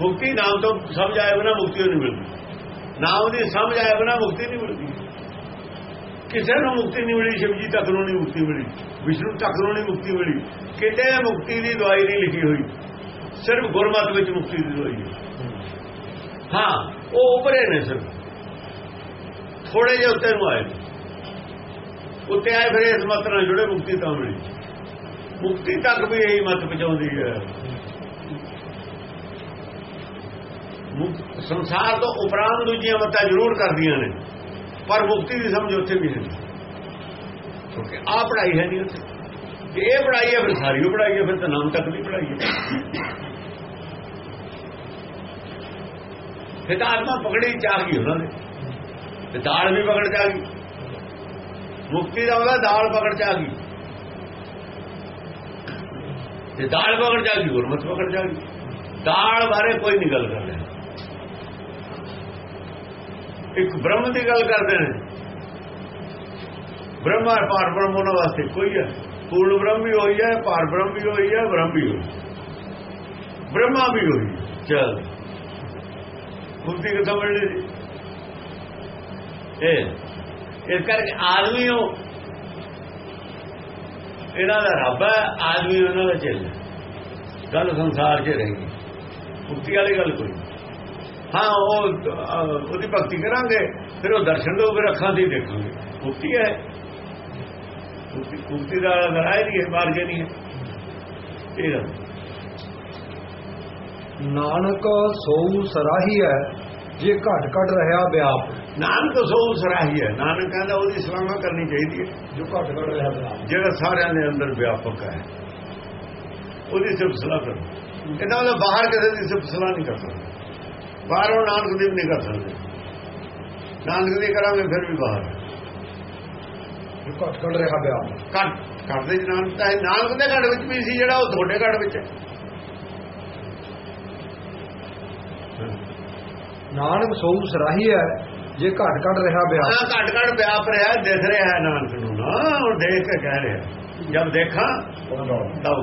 ਮੁਕਤੀ ਨਾਮ ਤੋਂ ਸਮਝ ਆਏ ਬਿਨਾ ਮੁਕਤੀ ਨਹੀਂ ਮਿਲਦੀ। ਨਾਮ ਦੀ ਸਮਝ ਆਏ ਬਿਨਾ ਮੁਕਤੀ ਨਹੀਂ ਮਿਲਦੀ। ਕਿਸੇ ਨੂੰ ਮੁਕਤੀ ਨਹੀਂ ਮਿਲੀ ਸ਼ਿਵਜੀ ਤੱਕ ਨੂੰ ਨਹੀਂ ਮੁਕਤੀ ਮਿਲੀ। ਵਿਸ਼ਨੂੰ ਤੱਕ ਨੂੰ ਨਹੀਂ ਮੁਕਤੀ ਮਿਲੀ। ਕਿਤੇ ਮੁਕਤੀ ਦੀ ਦਵਾਈ ਨਹੀਂ ਲਿਖੀ ਹੋਈ। ਸਿਰਫ ਗੁਰਮਤ ਵਿੱਚ ਮੁਕਤੀ ਦੀ ਦਵਾਈ ਹੈ। ਹਾਂ, ਉਹ ਉਪਰੇ ਨੇ ਸਿਰਫ। ਥੋੜੇ ਜਿਹਾ ਉੱਤੇ ਨੂੰ ਆਏ ਉੱਤੇ ਆਏ ਫਿਰ ਇਸ ਮਤ ਨਾਲ ਜੁੜੇ, ਮੁਕਤੀ ਤਾਂ ਮਿਲੀ। ਮੁਕਤੀ ਤੱਕ ਵੀ ਇਹੀ ਮਤ ਪਹੁੰਚਾਉਂਦੀ ਹੈ ਮੁਕ- ਸੰਸਾਰ ਤੋਂ ਉਪਰਾਂਤ ਦੂਜੀਆਂ ਮਤਾਂ ਜ਼ਰੂਰ ਕਰਦੀਆਂ ਨੇ। ਪਰ ਮੁਕਤੀ ਦੀ ਸਮਝ ਉੱਥੇ ਵੀ ਨਹੀਂ। ਕਿਉਂਕਿ ਆ ਪੜਾਈ ਹੈ ਨਹੀਂ ਉੱਥੇ। ਜੇ ਇਹ ਪੜਾਈ ਹੈ, ਫਿਰ ਸਾਰੀ ਉਹ ਪੜਾਈ ਹੈ, ਫਿਰ ਤਾਂ ਨਾਮ ਤੱਕ ਵੀ ਪੜਾਈ ਹੈ। ਫਿਰ ਤਾਂ ਆਤਮਾ ਪਕੜੀ ਚਾਹ ਗਈ ਉਹਨਾਂ ਨੇ ਤੇ ਦਾਲ ਵੀ ਪਕੜ ਚ ਆ ਗਈ। ਮੁਕਤੀ ਦਾ ਉਹਦਾ ਦਾਲ ਪਕੜ ਚ ਆ ਗਈ। ਤੇ ਦਾਲ ਪਕੜ ਚ ਆ ਗਈ, ਗੁਰਮਤ ਪਕੜ ਚ ਆ ਗਈ। ਦਾਲ ਬਾਰੇ ਕੋਈ ਨਹੀਂ ਗੱਲ ਕਰ ਰਿਹਾ। ਇੱਕ ਬ੍ਰਹਮ ਦੀ ਗੱਲ ਕਰਦੇ ਨੇ। ਬ੍ਰਹਮਾ ਪਾਰ ਬ੍ਰਹਮ ਉਹਨਾਂ ਵਾਸਤੇ ਕੋਈ ਹੈ। ਪੂਰਨ ਬ੍ਰਹਮ ਵੀ ਹੋਈ ਹੈ ਪਾਰ ਬ੍ਰਹਮ ਵੀ ਹੋਈ ਹੈ, ਬ੍ਰਹਮ ਵੀ ਹੋਈ ਬ੍ਰਹਮਾ ਵੀ ਹੋਈ ਚਲ। ਮੁਕਤੀ ਕਿੱਥੋਂ ਮਿਲਣੀ ਸੀ? ਇਹ, ਇਸ ਕਰਕੇ ਆਦਮੀ ਉਹ, ਇਹਨਾਂ ਦਾ ਰੱਬ ਹੈ, ਆਦਮੀ ਉਹਨਾਂ ਦਾ ਚੇਲਾ ਗੱਲ ਸੰਸਾਰ 'ਚ ਰਹੇਗੀ ਮੁਕਤੀ ਵਾਲੀ ਗੱਲ ਕੋਈ ਹਾਂ ਉਹ ਉਹਦੀ ਭਗਤੀ ਕਰਾਂਗੇ ਫਿਰ ਉਹ ਦਰਸ਼ਨ ਦੋ ਫਿਰ ਅੱਖਾਂ ਦੀ ਦੇਖਾਂਗੇ। ਮੁਕਤੀ ਹੈ। ਮੁਕਤੀ ਮੁਕਤੀ ਦਾ ਲੜਾਈ ਨਹੀਂ ਹੈ ਮਾਰਗ ਨਹੀਂ ਹੈ। ਇਹ ਗੱਲ। ਨਾਨਕ ਸੋਊ ਸਰਾਹੀ ਹੈ ਜੇ ਘਟ ਘਟ ਰਹਾ ਵਿਆਪ। ਨਾਨਕ ਸੋ ਸਰਾਹੀ ਹੈ। ਨਾਨਕ ਕਹਿੰਦਾ ਉਹਦੀ ਸਲਾਮਾ ਕਰਨੀ ਚਾਹੀਦੀ ਹੈ। ਜੋ ਘਟ ਘਟ ਰਹਾ ਵਿਆਪ। ਜਿਹੜਾ ਸਾਰਿਆਂ ਦੇ ਅੰਦਰ ਵਿਆਪਕ ਹੈ। ਉਹਦੀ ਸਿਰਫ ਸਲਾਹ ਕਰੋ। ਇਹਦਾ ਮਤਲਬ ਬਾਹਰ ਕਿਸੇ ਦੀ ਸਿਰਫ ਸਲਾਹ ਨਹੀਂ ਕਰ ਸਕਦੇ। ਬਾਹਰੋਂ ਨਾਨਕ ਦੀ ਵੀ ਨਹੀਂ ਕਰ ਸਕਦੇ। ਨਾਨਕ ਦੀ ਕਰਾਂਗੇ ਫਿਰ ਵੀ ਬਾਹਰ। ਘਟ ਘਟ ਰਹਾ ਵਿਆਪ ਘੱਟ ਕਰਦੇ ਚ ਨਾਨਕ ਤਾਂ ਹੈ ਨਾਨਕ ਦੇ ਘੜ ਵਿੱਚ ਵੀ ਸੀ ਜਿਹੜਾ ਉਹ ਤੁਹਾਡੇ ਘੜ ਵਿੱਚ ਹੈ। ਨਾਨਕ ਸੋਊ ਸਰਾਹੀ ਹੈ ਜੇ ਘਟ ਘਟ ਰਹਾ ਵਿਆਪ ਹਾਂ ਘੱਟ ਘੱਟ ਵਿਆਪ ਰਿਹਾ ਦਿਖ ਰਿਹਾ ਨਾਨਕ ਨੂੰ ਨਾ ਉਹ ਦੇਖ ਕੇ ਕਹਿ ਰਿਹਾ। ਜਦ ਦੇਖਾਂ ਨਾ